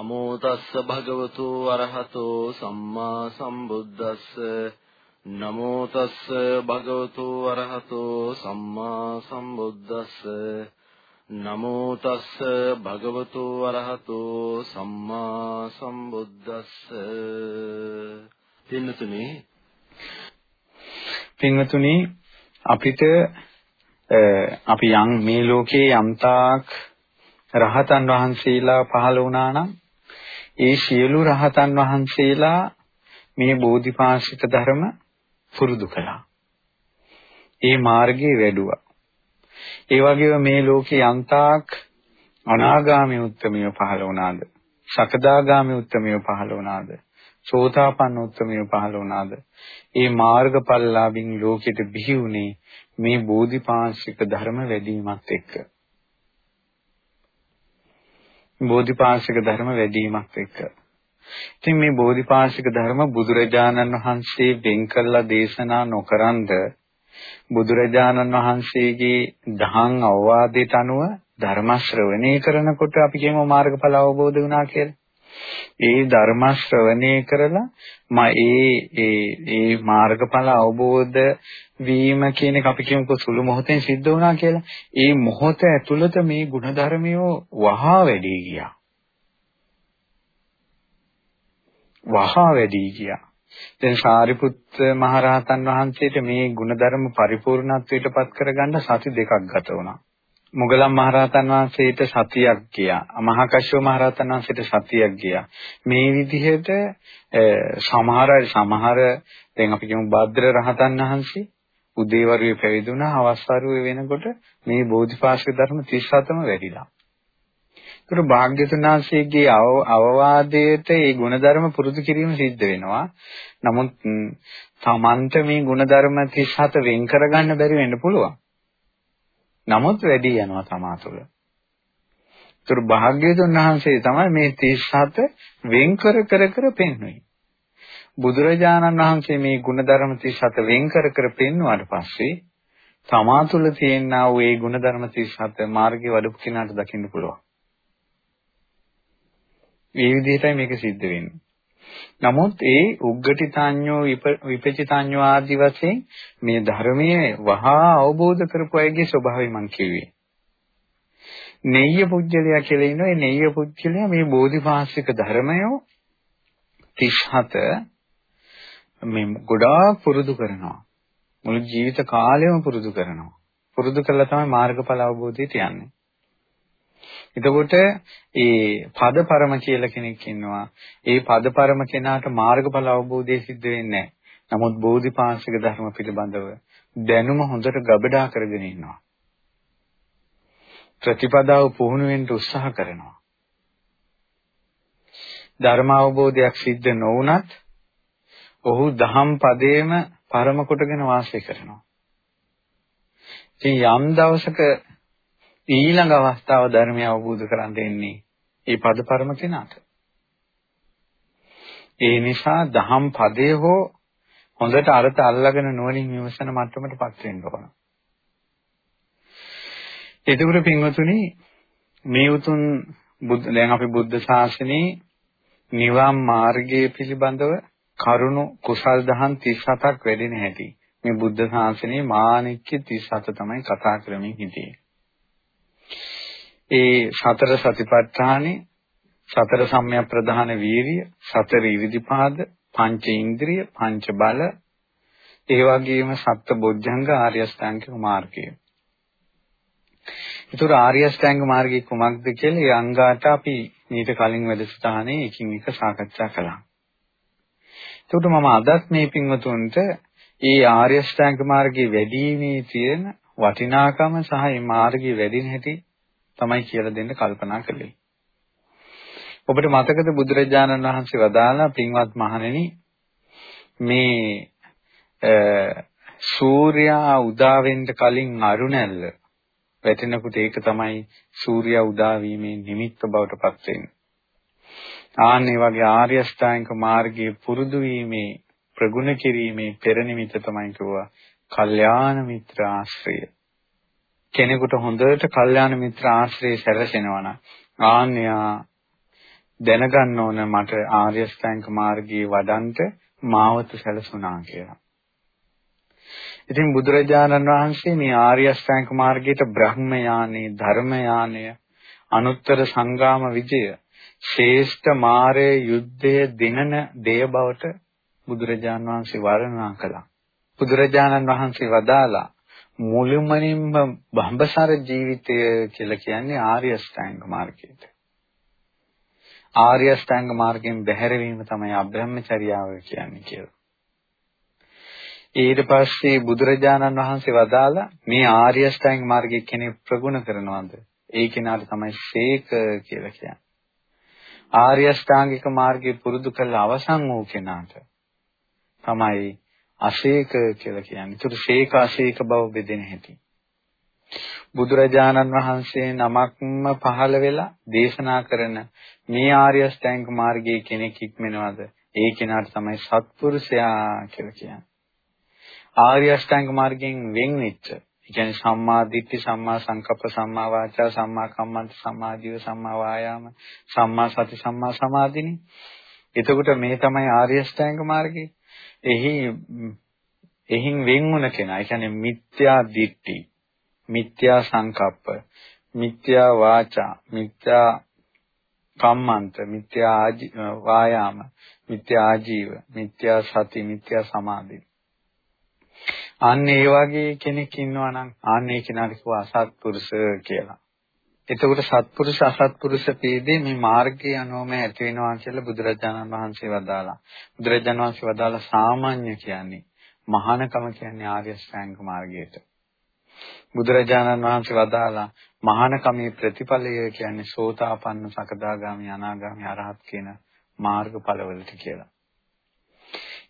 නමෝ තස්ස භගවතු අරහතෝ සම්මා සම්බුද්දස්ස. නමෝ තස්ස භගවතු අරහතෝ සම්මා සම්බුද්දස්ස. නමෝ තස්ස භගවතු අරහතෝ සම්මා සම්බුද්දස්ස. පින්නතුනි පින්වතුනි අපිට අපි යම් මේ ලෝකේ යම්තාක් රහතන් වහන්සේලා පහළ වුණා නම් ඒ සියලු රහතන් වහන්සේලා මේ බෝධිපාශික ධර්ම පුරුදු කළා. ඒ මාර්ගයේ වැඩුවා. ඒ වගේම මේ ලෝකේ යන්තාක් අනාගාමී උත්තමිය පහළ වුණාද? සකදාගාමී උත්තමිය පහළ වුණාද? සෝතාපන්න උත්තමිය පහළ වුණාද? ඒ මාර්ගඵලලාභින් ලෝකෙට බිහි වුණේ මේ බෝධිපාශික ධර්ම වැඩිවීමත් එක්ක. බෝධිපාශික ධර්ම වැඩිවීමත් එක්ක. ඉතින් මේ බෝධිපාශික ධර්ම බුදුරජාණන් වහන්සේ වෙන් කළා දේශනා නොකරනද බුදුරජාණන් වහන්සේගේ දහං අවවාදයට අනුව ධර්ම ශ්‍රවණය කරනකොට අපි කියමු මාර්ගඵල අවබෝධ වුණා කියලා. ඒ ධර්ම ශ්‍රවණය කරලා මා ඒ ඒ ඒ මාර්ගඵල අවබෝධ වීම කියන එක අපි කියමුකෝ සුළු මොහොතෙන් සිද්ධ වුණා කියලා. ඒ මොහොත ඇතුළත මේ ಗುಣධර්මය වහා වැඩි ගියා. වහා වැඩි ගියා. දැන් සාරිපුත් මහරහතන් වහන්සේට මේ ಗುಣධර්ම පරිපූර්ණත්වයට පත් කරගන්න සති දෙකක් ගත වුණා. මුගලන් මහරහතන් වහන්සේට සතියක් ගියා. මහා කශ්‍යප මහරහතන් වහන්සේට සතියක් ගියා. මේ විදිහට සමහර සමහර දැන් අපි කියමු භද්‍ර රහතන් වහන්සේ උදේවරුේ පැවිදි වුණා, හවස්වරුේ වෙනකොට මේ බෝධිපාක්ෂික ධර්ම 37ම වැඩිලා. ඒකට භාග්‍යතුන් වහන්සේගේ අවවාදයට මේ ගුණධර්ම පුරුදු කිරීම සිද්ධ වෙනවා. නමුත් තමන්ට මේ ගුණධර්ම 37 වෙන් කරගන්න බැරි වෙන්න පුළුවන්. නමුත් වැඩි යනවා තමා තුළ. ඒතර භාග්‍යතුන් වහන්සේ තමයි මේ 37 වෙන් කර කර කර පෙන්වන්නේ. බුදුරජාණන් වහන්සේ මේ ಗುಣධර්ම 37 වෙන් කර කර පෙන්වුවාට පස්සේ තමා තුළ තියෙනා වූ ඒ ಗುಣධර්ම 37 මාර්ගයේ වඩපු කෙනාට දකින්න පුළුවන්. මේ විදිහටයි මේක සිද්ධ වෙන්නේ. නමුත් ඒ උග්ගටිතාඤ්ඤෝ විපචිතාඤ්ඤෝ ආදි වශයෙන් මේ ධර්මයේ වහා අවබෝධ කරපු අයගේ ස්වභාවය මම කිව්වේ. නෙය්‍ය පුජ්‍යලයා කියලා ඉන්නවා. ඒ නෙය්‍ය පුජ්‍යලයා මේ බෝධිපාශික ධර්මය 37 මේ ගොඩාක් පුරුදු කරනවා. මුළු ජීවිත කාලෙම පුරුදු කරනවා. පුරුදු කළා තමයි මාර්ගඵල අවබෝධයට යන්නේ. එතකොට ඒ පදපරම කියලා කෙනෙක් ඉන්නවා. ඒ පදපරම කෙනාට මාර්ගඵල අවබෝධය සිද්ධ වෙන්නේ නැහැ. නමුත් බෝධිපාශික ධර්ම පිළිබඳව දැනුම හොඳට ගබඩා කරගෙන ඉන්නවා. ප්‍රතිපදාව පුහුණු වෙන්න උත්සාහ කරනවා. ධර්ම අවබෝධයක් සිද්ධ නොවුනත් ඔහු දහම් පදේම පරම කොටගෙන වාසය කරනවා. ඉතින් යම් දවසක ඊළඟ අවස්ථාව ධර්මය අවබෝධ කරගන්න දෙන්නේ ඒ පදපරම කෙනාට. ඒ නිසා දහම් පදේ හෝ හොඳට අර්ථ අල්ලගෙන නුවණින් විමසන මට්ටමටපත් වෙන්න ඕන. එතකොට පින්වතුනි මේ උතුම් දැන් අපි බුද්ධ ශාසනයේ නිවන් මාර්ගය පිළිබඳව කරුණු කුසල් දහම් 37ක් වැඩෙන හැටි මේ බුද්ධ ශාසනයේ මාණික්‍ය 37 තමයි කතා කරමින් හිටියේ. ඒ සතර සතිපට්ඨානෙ සතර සම්‍යක් ප්‍රධාන වීරිය සතර ඉරිදිපාද පංච ඉන්ද්‍රිය පංච බල ඒ වගේම සත්‍ය බොජ්ජංග ආර්ය අෂ්ටාංගික මාර්ගය. ඒතර ආර්ය අෂ්ටාංග මාර්ගය කුමක්ද කියලා ඒ අංගාට අපි මීට කලින් වැඩසටහනේ එකින් එක සාකච්ඡා කළා. ඒකට මම අදත් මේ පින්වතුන්ට ඒ ආර්ය අෂ්ටාංග මාර්ගයේ වැඩිීමේ තියෙන වටිනාකම සහ මේ මාර්ගයේ වැඩින හැටි තමයි කියලා දෙන්න කල්පනා කළේ. ඔබට මතකද බුදුරජාණන් වහන්සේ වදාලා පින්වත් මහණෙනි මේ සූර්යා උදා වෙන්න කලින් අරුණැල්ල වැටෙනකොට ඒක තමයි සූර්යා උදා වීමේ නිමිත්ත බවට පත් වෙන්නේ. ආන්නේ වගේ ආර්ය අෂ්ටාංගික මාර්ගයේ පුරුදු වීමේ ප්‍රගුණ කිරීමේ පෙර නිමිත්ත තමයි කිව්වා කල්යාණ මිත්‍ර ආශ්‍රය. කෙනෙකුට හොඳට කල්යාණ මිත්‍ර ආශ්‍රය සැලසෙනවා නම් ආන්‍යා දැනගන්න ඕන මට ආර්ය ශ්‍රැංක මාර්ගයේ වඩන්ට මාවත සැලසුණා කියලා. ඉතින් බුදුරජාණන් වහන්සේ මේ ආර්ය ශ්‍රැංක මාර්ගයට බ්‍රහ්ම යානේ ධර්ම යානය අනුත්තර සංගාම විජය ශ්‍රේෂ්ඨ මාරේ යුද්ධයේ දිනන දේය බවට බුදුරජාණන් වහන්සේ වර්ණනා කළා. බුදුරජාණන් වහන්සේ වදාලා මුළුමනින්ම බඹසර ජීවිතය කියලා කියන්නේ ආර්ය අෂ්ටාංග මාර්ගයට. ආර්ය අෂ්ටාංග මාර්ගයෙන් බැහැරවීම තමයි අබ්‍රහ්මචර්යාව කියන්නේ කියලා. ඊට පස්සේ බුදුරජාණන් වහන්සේ වදාලා මේ ආර්ය අෂ්ටාංග මාර්ගයේ කෙනෙක් ප්‍රගුණ කරනවද? ඒ කෙනාට තමයි ශේක කියලා කියන්නේ. ආර්ය අෂ්ටාංගික මාර්ගය පුරුදු කළ අවසන් වූ කෙනාට තමයි අශේක කියලා කියන්නේ. ඒතර ශේක අශේක බව බෙදෙන හැටි. බුදුරජාණන් වහන්සේ නමක්ම පහළ වෙලා දේශනා කරන මේ ආර්ය අෂ්ටාංග මාර්ගයේ කෙනෙක් ඉක්මනවද? ඒ කෙනාට තමයි සත්පුරුෂයා කියලා කියන්නේ. ආර්ය අෂ්ටාංග මාර්ගයෙන් වෙන් වෙච්ච ඒ කියන්නේ සම්මා දිට්ඨි සම්මා සංකප්ප සම්මා වාචා සම්මා කම්මන්ත සම්මා ජීව සම්මා වායාම සම්මා සති සම්මා සමාධිනේ එතකොට මේ තමයි ආර්ය අෂ්ටාංග මාර්ගය එහි එහින් වෙන් වුණ කෙනා ඒ කියන්නේ මිත්‍යා දිට්ඨි මිත්‍යා සංකප්ප මිත්‍යා වාචා මිත්‍යා කම්මන්ත මිත්‍යා වායාම මිත්‍යා ආජීව මිත්‍යා සති මිත්‍යා සමාධි අන්න ඒ වගේ කෙනෙක් ඉන්නවා නම් අන්න ඒ කෙනාට කිව්වා අසත්පුරුෂ කියලා. එතකොට සත්පුරුෂ අසත්පුරුෂ ભેදේ මේ මාර්ගයේ අනුවම ඇති වෙනවා කියලා බුදුරජාණන් වහන්සේ වදාලා. බුදුරජාණන් වහන්සේ වදාලා සාමාන්‍ය කියන්නේ මහානකම කියන්නේ ආර්ය ශ්‍රැංග මාර්ගයට. බුදුරජාණන් වහන්සේ වදාලා මහානකමේ ප්‍රතිඵලය කියන්නේ සෝතාපන්න සකදාගාමි අනාගාමි අරහත් කියන මාර්ගඵලවලට කියලා.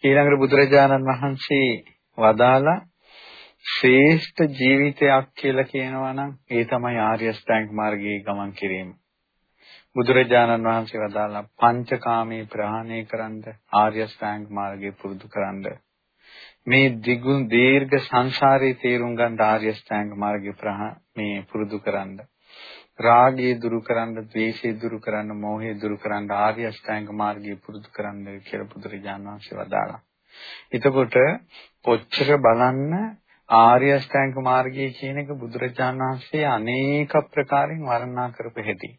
ඊළඟට බුදුරජාණන් වහන්සේ වදාලා ශ්‍රේෂ්ඨ ජීවිතයක් කියලා කියනවා නම් ඒ තමයි ආර්ය අෂ්ටාංග මාර්ගයේ ගමන් කිරීම. බුදුරජාණන් වහන්සේ වදාලා පංචකාමී ප්‍රහාණය කරන්ද ආර්ය අෂ්ටාංග මාර්ගයේ පුරුදු කරන්ද මේ දිගුන් දීර්ඝ සංසාරේ තේරුම් ගන්න ආර්ය අෂ්ටාංග මාර්ගය මේ පුරුදු කරන්න. රාගය දුරු කරන්න, ද්වේෂය දුරු කරන්න, මෝහය දුරු කරන්න ආර්ය අෂ්ටාංග මාර්ගය පුරුදු කරන්න කියලා බුදුරජාණන් වහන්සේ වදාළා. එතකොට කොච්චර බලන්න ආර්ය අෂ්ටාංග මාර්ගය කියන එක බුදුරජාණන් වහන්සේ අනේක ප්‍රකාරයෙන් වර්ණනා කරපු හැටි.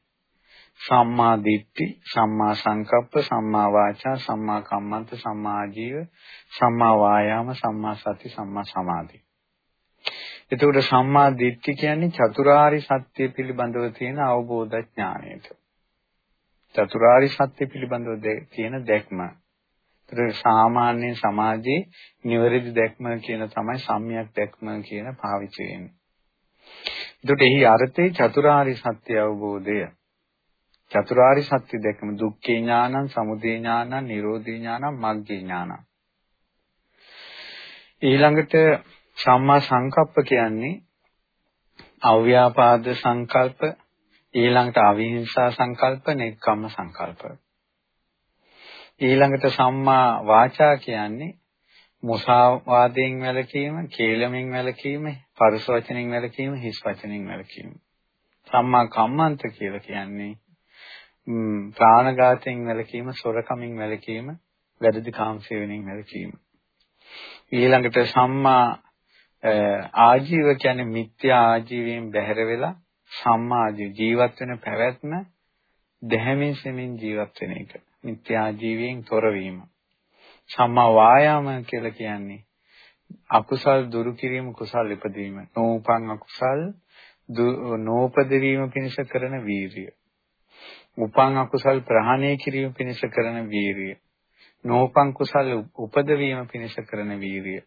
සම්මා දිට්ඨි, සම්මා සංකප්ප, සම්මා වාචා, සම්මා කම්මන්ත, සම්මා ආජීව, සම්මා වායාම, සම්මා සති, සම්මා සමාධි. එතකොට සම්මා දිට්ඨි කියන්නේ චතුරාරි සත්‍ය පිළිබඳව තියෙන අවබෝධ ඥානයට. චතුරාරි සත්‍ය පිළිබඳව තියෙන දැක්ම. ඒතර සාමාන්‍ය සමාජයේ නිවැරදි දැක්ම කියන තමයි සම්‍යක් දැක්ම කියන පාවිච්චි වෙන්නේ. ඒකට එහි අර්ථය චතුරාරි සත්‍ය අවබෝධය. චතුරාරි සත්‍ය දැක්ම දුක්ඛේ ඥානං, සමුදය ඥානං, නිරෝධේ ඥානං, මග්ගේ ඥානං. ඊළඟට සම්මා සංකප්ප කියන්නේ අව්‍යාපාද සංකල්ප ඊළඟට අවිහිංසා සංකල්ප නෙක්ඛම්ම සංකල්ප ඊළඟට සම්මා වාචා කියන්නේ මුසාවාදයෙන් වැළකීම, කේලමෙන් වැළකීම, පරුස වචනෙන් වැළකීම, හිස් වචනෙන් වැළකීම. සම්මා කම්මන්ත කියලා කියන්නේ ප්‍රාණඝාතයෙන් වැළකීම, සොරකමින් වැළකීම, වැරදි කාමසේවණෙන් වැළකීම. ඊළඟට සම්මා ආජීව කියන්නේ මිත්‍යා ආජීවයෙන් බැහැර වෙලා සම්මා ජීවත් වෙන පැවැත්ම දැහැමින් සෙමින් ජීවත් වෙන එක. මිත්‍යා ජීවයෙන් තොරවීම. සම්මා වායාම කියලා කියන්නේ අකුසල් දුරු කිරීම කුසල් ඉපදීම. නෝපං අකුසල් නෝපද වීම පිණිස කරන වීරිය. උපං අකුසල් ප්‍රහාණය කිරීම පිණිස කරන වීරිය. නෝපං කුසල් උපද වීම පිණිස කරන වීරිය.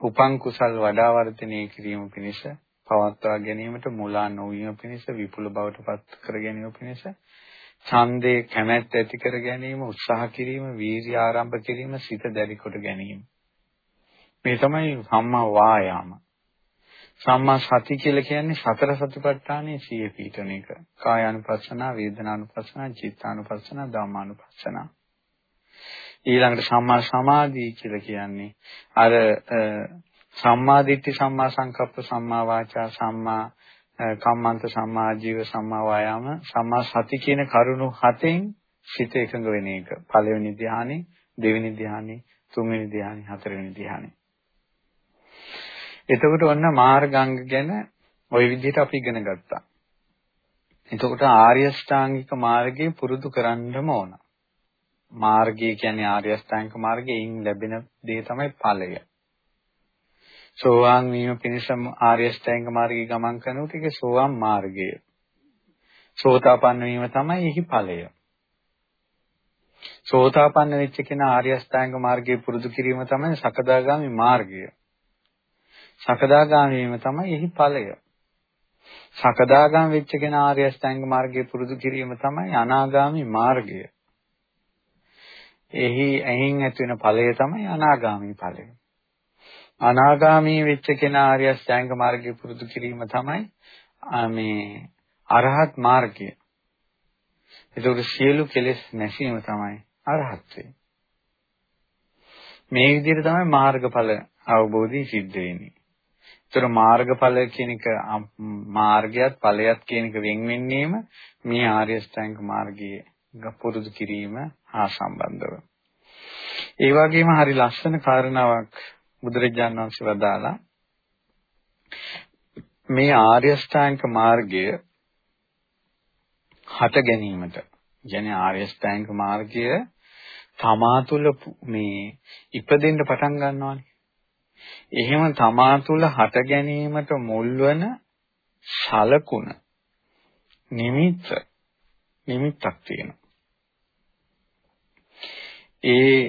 උපං කුසල් වඩා වර්ධනය කිරීම පිණිස පවත්වා ගැනීමට මුලා නොවීම පිණිස විපුල බවට පත් කර ගැනීම පිණිස ඡන්දේ කැමැත්ත ඇති කර ගැනීම උත්සාහ කිරීම වීර්ය ආරම්භ කිරීම සිත දැඩි කොට ගැනීම. මේ තමයි සම්මා වායාම. සම්මා සති කියලා කියන්නේ සතර සතිපට්ඨානයේ සිය පීඨන එක. කායානුපස්සනා වේදනානුපස්සනා චිත්තානුපස්සනා ධම්මානුපස්සනා. ඊළඟට සම්මා සමාධි කියලා කියන්නේ අර සම්මා දිට්ඨි සම්මා සංකප්ප සම්මා වාචා සම්මා කම්මන්ත සම්මා ජීව සම්මා වායාම සම්මා සති කියන කරුණු හතෙන් සිත එකඟ වෙන එක. පළවෙනි ධ්‍යානෙ, දෙවෙනි ධ්‍යානෙ, තුන්වෙනි ධ්‍යානෙ, හතරවෙනි ධ්‍යානෙ. එතකොට ඔන්න මාර්ගාංග ගැන ওই විදිහට අපි ඉගෙන ගත්තා. එතකොට ආර්ය ශ්‍රාංගික මාර්ගය පුරුදු කරන්නම ඕන. මාර්ගය කියන්නේ ආර්ය ශ්‍රාංගික මාර්ගයෙන් ලැබෙන දේ තමයි ඵලය. සෝවාන් වීම පිණිස ආර්ය ශ්‍රාංගික මාර්ගයේ ගමන් කරනකොට ඒක සෝවාන් මාර්ගය. සෝතාපන්න වීම තමයි එහි ඵලය. සෝතාපන්න වෙච්ච කෙනා ආර්ය අෂ්ටාංග මාර්ගයේ පුරුදු කිරීම තමයි සකදාගාමි මාර්ගය. සකදාගාමි වීම තමයි එහි ඵලය. සකදාගාම වෙච්ච කෙනා ආර්ය අෂ්ටාංග මාර්ගයේ පුරුදු කිරීම තමයි අනාගාමි මාර්ගය. එහි ඇහින් ඇති වෙන ඵලය තමයි අනාගාමි ඵලය. අනාගාමී වෙච්ච කෙනා ආර්ය අෂ්ටාංග මාර්ගයේ පුරුදු කිරීම තමයි මේ අරහත් මාර්ගය. ඒකට සියලු කෙලෙස් නැසීම තමයි අරහත්ත්වය. මේ විදිහට තමයි මාර්ගඵල අවබෝධය සිද්ධ වෙන්නේ. ඒතර මාර්ගඵල කියන එක මාර්ගයත් ඵලයත් කියන එක වෙන් වෙන්නේම මේ ආර්ය ශ්‍රැංග මාර්ගයේ පුරුදු කිරීම හා සම්බන්ධව. ඒ වගේම හරි ලස්සන කාරණාවක් බුදුරජාණන් වහන්සේ වදාලා මේ ආර්ය ශ්‍රැංග මාර්ගය හට ගැනීමට කියන්නේ ආර්ය ශ්‍රැංග මාර්ගය තමා තුළ මේ ඉපදෙන්න පටන් ගන්නවානේ. එහෙම තමා තුළ හට ගැනීමට මුල් වන ශලකුණ නිමිත්ත නිමිත්තක් තියෙනවා. ඒ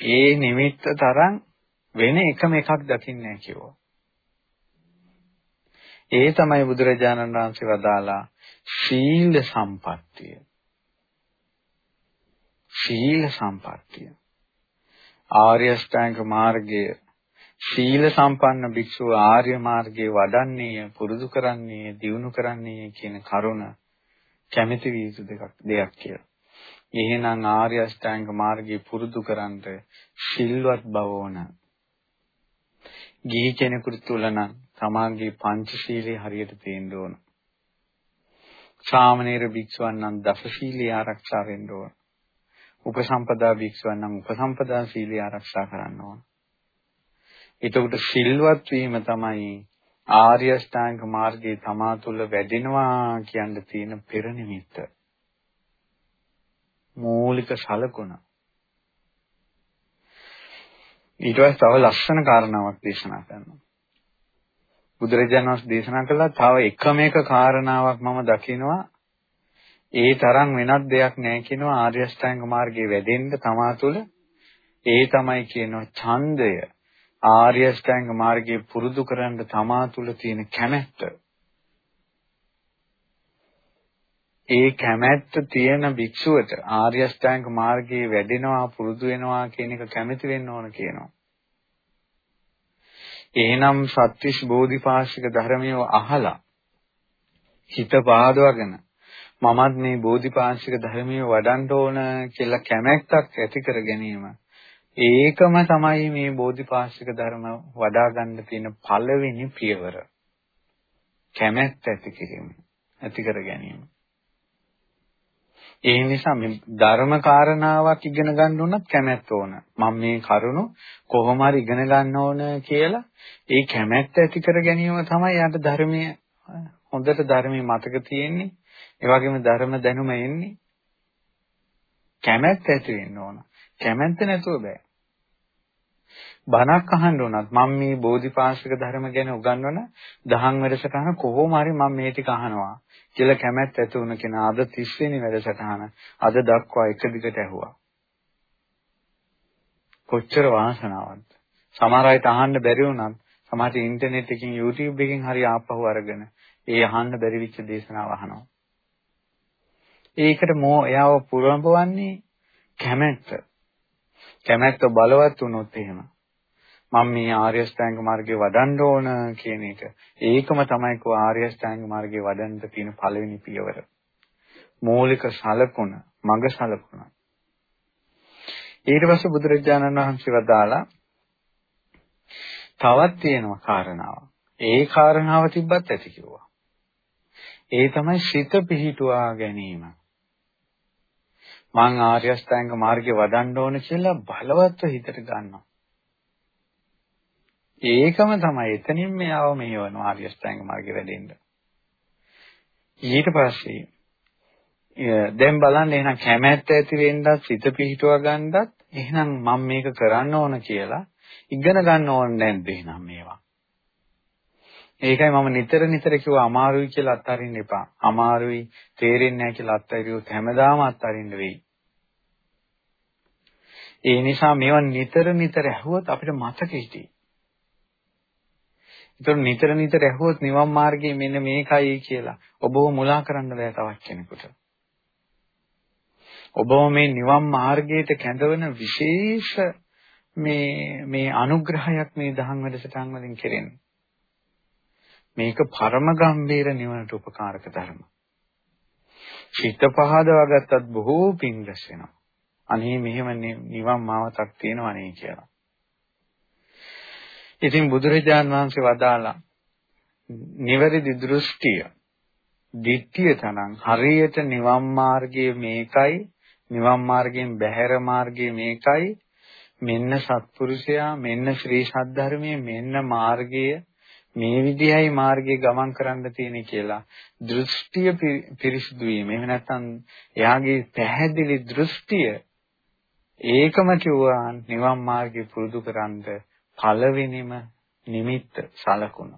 ඒ නිමිත්ත තරම් වෙන එකම එකක් දකින්නේ නැහැ කිව්වා. ඒ තමයි බුදුරජාණන් වහන්සේ වදාලා සීල සම්පත්තිය. සීල සම්පත්තිය. ආර්ය ශ්‍රැංග මාර්ගය සීල සම්පන්න භික්ෂුව ආර්ය මාර්ගයේ වඩන්නේ පුරුදු කරන්නේ දියුණු කරන්නේ කියන කරුණ කැමැති විය යුතු දෙකක් දෙයක් කියලා. එහෙනම් ආර්ය අෂ්ටාංග මාර්ගයේ පුරුදු කරන්ට සිල්වත් බව ඕන. ගිහි කෙනෙකුට තුල නම් තමාගේ පංචශීලයේ හරියට තියෙන්න ඕන. ශාමණේර භික්ෂුවන් නම් දසශීලයේ ආරක්ෂා වෙන්න ඕන. උපසම්පදා භික්ෂුවන් නම් උපසම්පදා සීලය ආරක්ෂා කරන්න ඕන. එතකොට සිල්වත් වීම තමයි ආර්ය ශ්‍රාංග මාර්ගයේ තමා තුළ වැඩෙනවා කියන තියෙන පෙර නිමිත්ත. මූලික සලකුණ. ඊට පස්සේ තව ලස්සන කාරණාවක් දේශනා කරනවා. බුදුරජාණන් වහන්සේ දේශනා කළා තව එකම එක කාරණාවක් මම දකිනවා. ඒ තරම් වෙනත් දෙයක් නැහැ කියනවා ආර්ය අෂ්ටාංග මාර්ගයේ වැඩෙන්න තමා තුළ. ඒ තමයි කියනවා ඡන්දය. ආර්ය අෂ්ටාංග මාර්ගයේ පුරුදු කරන්න තමා තුළ තියෙන කැමැත්ත. ඒ කැමැත්ත තියෙන භික්ෂුවට ආර්ය අෂ්ටාංග මාර්ගයේ වැඩෙනවා පුරුදු වෙනවා කියන එක කැමැති වෙන්න ඕන කියනවා. එහෙනම් සත්‍විස් බෝධිපාශික ධර්මියව අහලා හිත පාදවගෙන මමත් මේ බෝධිපාශික ධර්මිය වඩන්න ඕන කියලා කැමැත්තක් ඇති කර ගැනීම ඒකම තමයි මේ බෝධිපාශික ධර්ම වඩා ගන්න තියෙන පළවෙනි පියවර. කැමැත්ත ඇති කිරීම ඇති කර ගැනීම. ඒ නිසා මේ ධර්ම කාරණාවක් ඉගෙන ගන්න උනත් කැමැත්ත ඕන. මම මේ කරුණු කොහොම හරි ඉගෙන ගන්න ඕන කියලා ඒ කැමැත්ත ඇති කර ගැනීම තමයි යාට ධර්මයේ හොඳට ධර්මයේ මතක තියෙන්නේ. ඒ වගේම ධර්ම දැනුම එන්නේ කැමැත්ත ඇති වෙන්න ඕන. කැමැත්ත නැතුව බෑ. බණක් අහන්න උනත් මම මේ බෝධිපාශික ධර්ම ගැන උගන්වන දහම් වැඩසටහන කොහොම හරි මම මේ ටික අහනවා කියලා කැමැත්ත ඇති වුණ කෙනා අද 30 වෙනි වැඩසටහන අද දක්වා එක දිගට ඇහුවා. කොච්චර වාසනාවක්ද. සමහර අයට අහන්න බැරි වුණත් සමහරට ඉන්ටර්නෙට් එකකින් YouTube එකකින් හරි ආපහු අරගෙන ඒ අහන්න බැරි වෙච්ච දේශනාව අහනවා. ඒකට මෝ එයාව පුරඹවන්නේ කැමැත්ත. කැමැත්ත බලවත් වුණොත් එහෙම මම මේ ආර්ය ශ්‍රැංග මාර්ගේ වඩන්න ඕන කියන එක. ඒකම තමයි කෝ ආර්ය ශ්‍රැංග මාර්ගේ වඩන්න තියෙන පළවෙනි පියවර. මූලික සලකුණ, මඟ සලකුණ. ඊට පස්සේ බුදුරජාණන් වහන්සේ වදාලා තවත් තියෙනවා කාරණාවක්. ඒ කාරණාව තිබ්බත් ඇති කිව්වා. ඒ තමයි සිත පිහිටුවා ගැනීම. මං ආර්ය අෂ්ටාංග මාර්ගේ වඩන්න ඕන කියලා බලවත්ව හිතට ගන්නවා. ඒකම තමයි එතනින් මෙයාව මෙහෙවන ආර්ය අෂ්ටාංග මාර්ගේ වැඩෙන්න. ඊට පස්සේ දැන් බලන්න එහෙනම් කැමැත්ත ඇති වෙන්නත් සිත පිහිටුවා ගන්නත් එහෙනම් මම මේක කරන්න ඕන කියලා ඉගෙන ගන්න ඕන නැද්ද එහෙනම් මේවා ඒකයි මම නිතර නිතර කිව්ව අමාරුයි කියලා අත්හරින්න එපා. අමාරුයි තේරෙන්නේ නැහැ කියලා අත්හරියොත් හැමදාම අත්හරින්න වෙයි. ඒ නිසා මේවා නිතර නිතර ඇහුවොත් අපිට මතක හිටියි. ඒතර නිතර නිතර ඇහුවොත් නිවන් මාර්ගයේ මෙන්න මේකයි කියලා ඔබව මුලා කරන්න බෑ තවත් කෙනෙකුට. ඔබව මේ නිවන් මාර්ගයට කැඳවන විශේෂ මේ මේ අනුග්‍රහයක් මේ දහම් වැඩසටහන් වලින් කෙරෙන්නේ. මේක පරම ගම්බීර නිවනට උපකාරක ධර්ම. චිත්ත පහදවා ගත්තත් බොහෝ පින් රැස් වෙනවා. අනේ මෙහෙම නිවන් මාවතක් තියෙනවනේ කියලා. ඉතින් බුදුරජාන් වහන්සේ වදාලා නිවැරදි දෘෂ්ටිය දිට්ඨිය තනං හරියට නිවන් මාර්ගයේ මේකයි නිවන් මාර්ගයෙන් බැහැර මාර්ගයේ මේකයි මෙන්න සත්පුරුෂයා මෙන්න ශ්‍රී සද්ධර්මයේ මෙන්න මාර්ගය මේ විදිහයි මාර්ගයේ ගමන් කරන්න තියෙන්නේ කියලා දෘෂ්ටිය පිරිසිදු වීම. එහෙම නැත්නම් එයාගේ පැහැදිලි දෘෂ්ටිය ඒකම කිව්වා නිවන් මාර්ගේ පුරුදු කරන්න පළවෙනිම නිමිත්ත සලකුණ.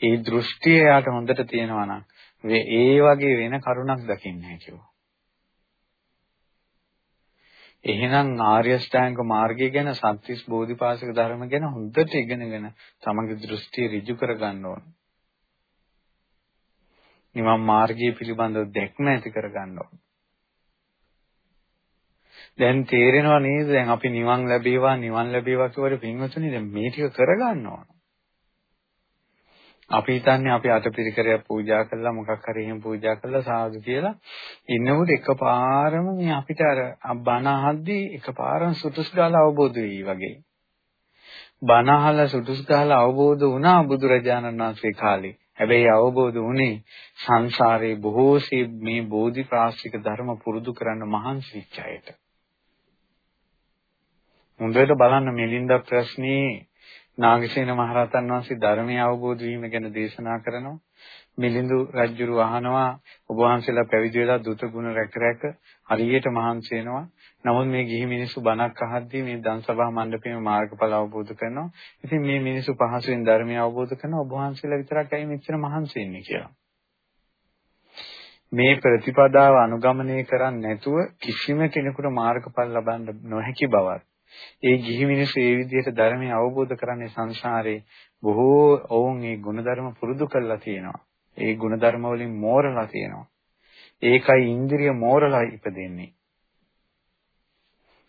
ඒ දෘෂ්ටිය යාට හොඳට තියෙනවා නම් ඒ වගේ වෙන කරුණක් දකින්නේ නැහැ කිව්වා. එහෙනම් ආර්ය ශ්‍රැංග මාර්ගය ගැන සත්‍විස් බෝධිපාශක ධර්ම ගැන හොඳට ඉගෙනගෙන තමගේ දෘෂ්ටිය ඍජු කරගන්න ඕන. නිවන් මාර්ගය පිළිබඳව දැක්ම ඇති කරගන්න ඕන. දැන් තේරෙනව නේද දැන් අපි නිවන් ලැබේවා නිවන් ලැබේවා කියවට පින්වතුනි දැන් මේ ටික කරගන්න ඕන. අපි හිතන්නේ අපි අටපිරිකරයක් පූජා කළා මොකක් හරි එහෙම පූජා කළා සාදු කියලා ඉන්නකොට එකපාරම මේ අපිට අර බණ අහද්දී එකපාරම සුතුස් ගාලා අවබෝධ වෙයි වගේ. බණ අහලා සුතුස් ගාලා අවබෝධ වුණා බුදුරජාණන් වහන්සේ කාලේ. හැබැයි අවබෝධ වුණේ සංසාරේ බොහෝසේ මේ බෝධි ප්‍රාශ්‍රික ධර්ම පුරුදු කරන්න මහන්සි වෙච්ච අයට. හොඳට බලන්න මිලින්ද ප්‍රශ්නේ නාගසේන මහරහතන් වහන්සේ ධර්මය අවබෝධ වීම ගැන දේශනා කරනවා. මිලිඳු රජුරු අහනවා ඔබ වහන්සේලා පැවිදි වෙලා දුත ගුණ රැක රැක හරියට මහන්සි වෙනවා. නමුත් මේ ගිහි මිනිස්සු බණක් අහද්දී මේ දන්සභා මණ්ඩපයේ මාර්ගඵල අවබෝධ කරනවා. ඉතින් මේ මිනිස්සු පහසුවෙන් ධර්මය අවබෝධ කරනවා ඔබ වහන්සේලා විතරක් ඇයි මෙච්චර මහන්සි වෙන්නේ කියලා. මේ ප්‍රතිපදාව අනුගමනය කරන්නේ නැතුව කිසිම කෙනෙකුට මාර්ගඵල ලබන්න නොහැකි බවත් ඒ ගිහි මිනිස්සු ඒ විදිහට ධර්මය අවබෝධ කරන්නේ සංසාරේ බොහෝ ඔවුන් ඒ ගුණධර්ම පුරුදු කරලා තියෙනවා. ඒ ගුණධර්ම වලින් මෝරලා තියෙනවා. ඒකයි ඉන්ද්‍රිය මෝරලා ඉපදෙන්නේ.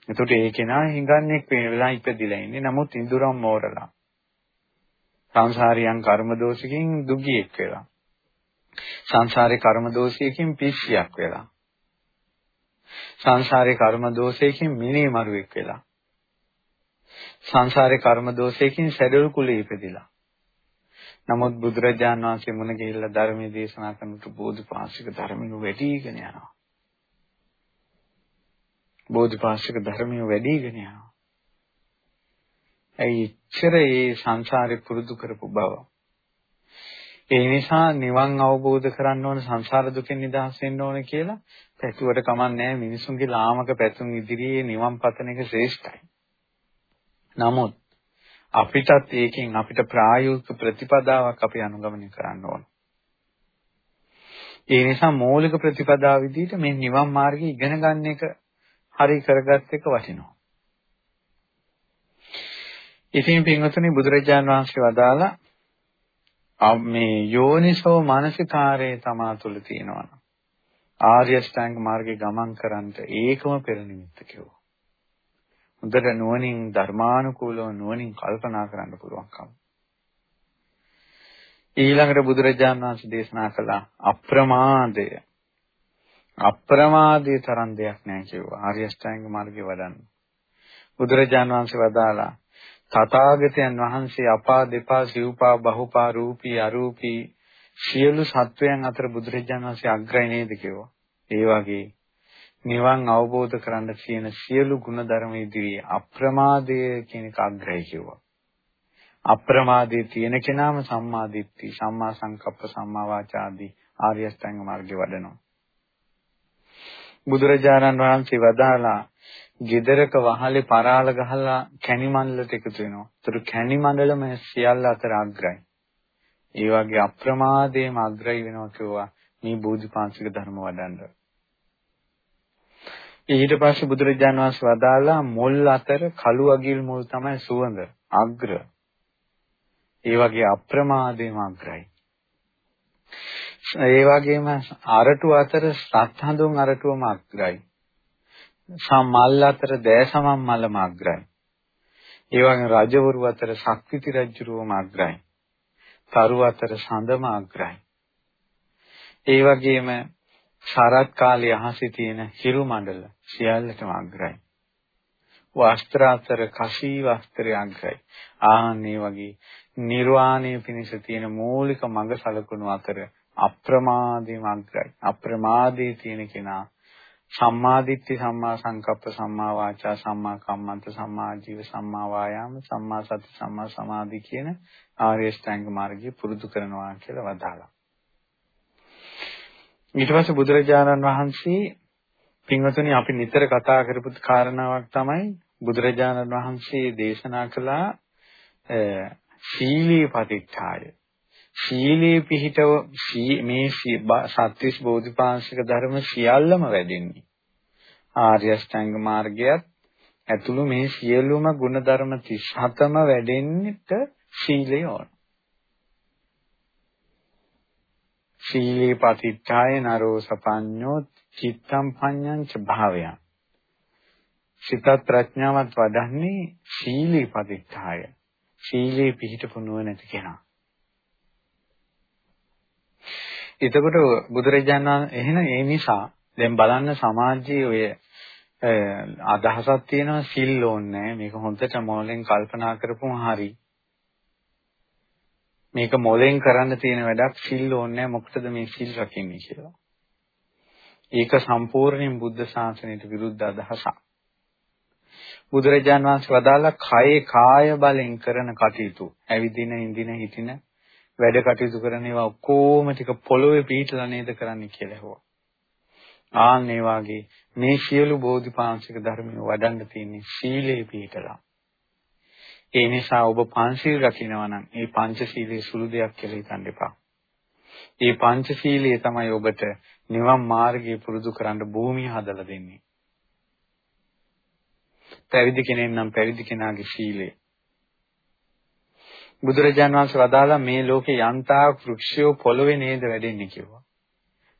එතකොට ඒ කෙනා හිඟන්නේක් වෙලා ඉපදිලා ඉන්නේ. නමුත් ඉඳුරම් මෝරලා. සංසාරියන් කර්ම දෝෂකින් දුගියෙක් වෙලා. සංසාරේ කර්ම දෝෂයකින් පිස්සියක් වෙලා. සංසාරේ කර්ම දෝෂයකින් මිනේමරුවෙක් වෙලා සංසාරේ කර්ම දෝෂයකින් සැඩළු කුලේ ඉපදිලා. නමුත් බුදුරජාණන් වහන්සේ මුණ ගිහිල්ලා ධර්මයේ දේශනා කරනකොට බෝධිපාශික ධර්මිය වැඩිගෙන යනවා. බෝධිපාශික ධර්මිය වැඩිගෙන යනවා. ඇයි ඉච්ඡර ඒ සංසාරේ පුරුදු කරපු බව. ඒ නිසා නිවන් අවබෝධ කරන්න ඕන සංසාර දුකෙන් නිදහස් වෙන්න ඕන කියලා පැතුවට කමන්නේ මිනිසුන්ගේ ලාමක පැතුම් ඉදිරියේ නිවන් පතන එක ශ්‍රේෂ්ඨයි. නමුත් අපිටත් ඒකෙන් අපිට ප්‍රායෝගික ප්‍රතිපදාවක් අපි අනුගමනය කරන්න ඕන. ඒ නිසා මৌলিক ප්‍රතිපදාව විදිහට මේ නිවන් මාර්ගය ඉගෙන ගන්න එක හරි කරගත් එක වටිනවා. ඉතින් පින්වතුනි බුදුරජාන් වහන්සේ වදාලා මේ යෝනිසෝ මානසිකාරයේ තමා තුළ තියෙනවා. ආර්ය ශ්‍රැංග මාර්ගේ ගමන් කරන්ට ඒකම පෙර නිමිත්ත කිව්වා. හොඳට නුවණින් ධර්මානුකූලව නුවණින් කල්පනා කරන්න පුළුවන්කම. ඊළඟට බුදුරජාණන් වහන්සේ දේශනා කළ අප්‍රමාදය. අප්‍රමාදයේ තරම් දෙයක් නැහැ කිව්වා. ආර්ය අෂ්ටාංග මාර්ගේ වඩන්න. බුදුරජාණන් වහන්සේ වදාලා තථාගතයන් වහන්සේ අපා දෙපා සිව්පා බහුපා රූපී අරූපී සියලු සත්වයන් අතර බුදුරජාණන් වහන්සේ අග්‍රයි නේද කිව්වා. ඒ වගේ නිවන් අවබෝධ කරන්න තියෙන සියලු ගුණධර්ම ඉදිරියේ අප්‍රමාදය කියන එක අග්‍රයි කිව්වා. අප්‍රමාදයේ තියෙන කෙනාම සම්මා දිට්ඨි, සම්මා සංකප්ප, සම්මා වාචා ආදී ආර්ය අෂ්ටාංග මාර්ගේ වඩනවා. බුදුරජාණන් වහන්සේ වදාලා ගෙදරක වහලේ පරාල ගහලා කැණි මණ්ඩලට එකතු වෙනවා. ඒතර කැණි මණ්ඩලම සියල්ල අතර අග්‍රයි. ඒ වගේ අප්‍රමාදයේම අග්‍රයි වෙනවා කිව්වා මේ බෝධිපාංශික ධර්ම වඩන්න. ඊට පස්සේ බුදුරජාණන් වහන්සේ වදාලා මුල් අතර කළු අගිල් මුල් තමයි සුවඳ අග්‍ර. ඒ වගේ අප්‍රමාදයේම අග්‍රයි. ඒ වගේම අරටු අතර සත් හඳුන් අරටුවම අග්‍රයි. සම්මල් අතර දෑසමම් මලම අග්‍රයි. ඒ වගේම රජවරු අතර ශක්තිති රජුරුවම අග්‍රයි. තරු අතර සඳම අග්‍රයි. ඒ වගේම ශරත් කාලයේ අහසේ තියෙන හිරු මණ්ඩල සියල්ලටම අග්‍රයි. වස්ත්‍ර අතර කසී වස්ත්‍රය අග්‍රයි. ආන්නේ වගේ නිර්වාණය පිණිස තියෙන මූලික මඟ සලකුණු අතර අප්‍රමාදීම අග්‍රයි. අප්‍රමාදී තියෙන කෙනා සම්මාදිට්ඨි සම්මා සංකප්ප සම්මා වාචා සම්මා කම්මන්ත සම්මා ජීව සම්මා වායාම සම්මා සති සම්මා සමාධි කියන ආර්ය ශ්‍රැංග මාර්ගය පුරුදු කරනවා කියලා වදාළා. ඊට පස්සේ බුදුරජාණන් වහන්සේ පින්වතුනි අපි නිතර කතා කරපු කාරණාවක් තමයි බුදුරජාණන් වහන්සේ දේශනා කළා සීලී පතිච්ඡාය. සීලේ පිහිටව මේ සත්‍විස් බෝධිපාශික ධර්ම සියල්ලම වැඩෙන්නේ. ආර්ය අෂ්ටාංග මාර්ගයත් ඇතුළු මේ සියලුම ගුණධර්ම 37ම වැඩෙන්නට සීලය ඕන. සීලේ පතිච්ඡාය නරෝ සපඤ්ඤෝ චිත්තම් පඤ්ඤං ච භාවයං සිතත් ප්‍රඥාවත් වඩන්නේ සීලේ පතිච්ඡාය සීලේ පිහිටපු නුවණැති කෙනා. එතකොට බුදුරජාණන් එහෙනම් ඒ නිසා දැන් බලන්න සමාජයේ ඔය අදහසක් තියෙනවා සිල් ඕනේ මේක හොඳට මොලෙන් කල්පනා කරපුම හරි. මේක මොලෙන් කරන්න තියෙන වැඩක් සිල් ඕනේ මොකටද මේ සිල් රකින්නේ කියලා. ඒක සම්පූර්ණයෙන් බුද්ධ ශාසනයට විරුද්ධ අදහසක්. බුදුරජාන් වහන්සේ වදාලා කයේ කාය බලෙන් කරන කටයුතු, ඇවිදින, ඉඳින, හිටින වැඩ කටයුතු කරන ඒවා ඔක්කොම ටික පොළොවේ පිහිටලා නේද කරන්නේ කියලා ඇහුවා. ආන් ඒ වාගේ මේ සියලු බෝධිපාංශික ධර්මිය වඩන්න තියෙන්නේ සීලේ පිහිටලා. ඒ නිසා ඔබ පංචශීල රකින්නවා නම් ඒ පංචශීලයේ සුළු දෙයක් කියලා හිතන්න එපා. ඒ පංචශීලයේ තමයි ඔබට නිවන් මාර්ගය පුරුදු කරන්න භූමිය හදලා දෙන්නේ. පැවිදි කෙනෙක් නම් පැවිදි කෙනාගේ සීලය. බුදුරජාන් වහන්සේ වදාලා මේ ලෝකේ යන්තා වෘක්ෂයෝ පොළවේ නේද වැඩෙන්නේ කිව්වා.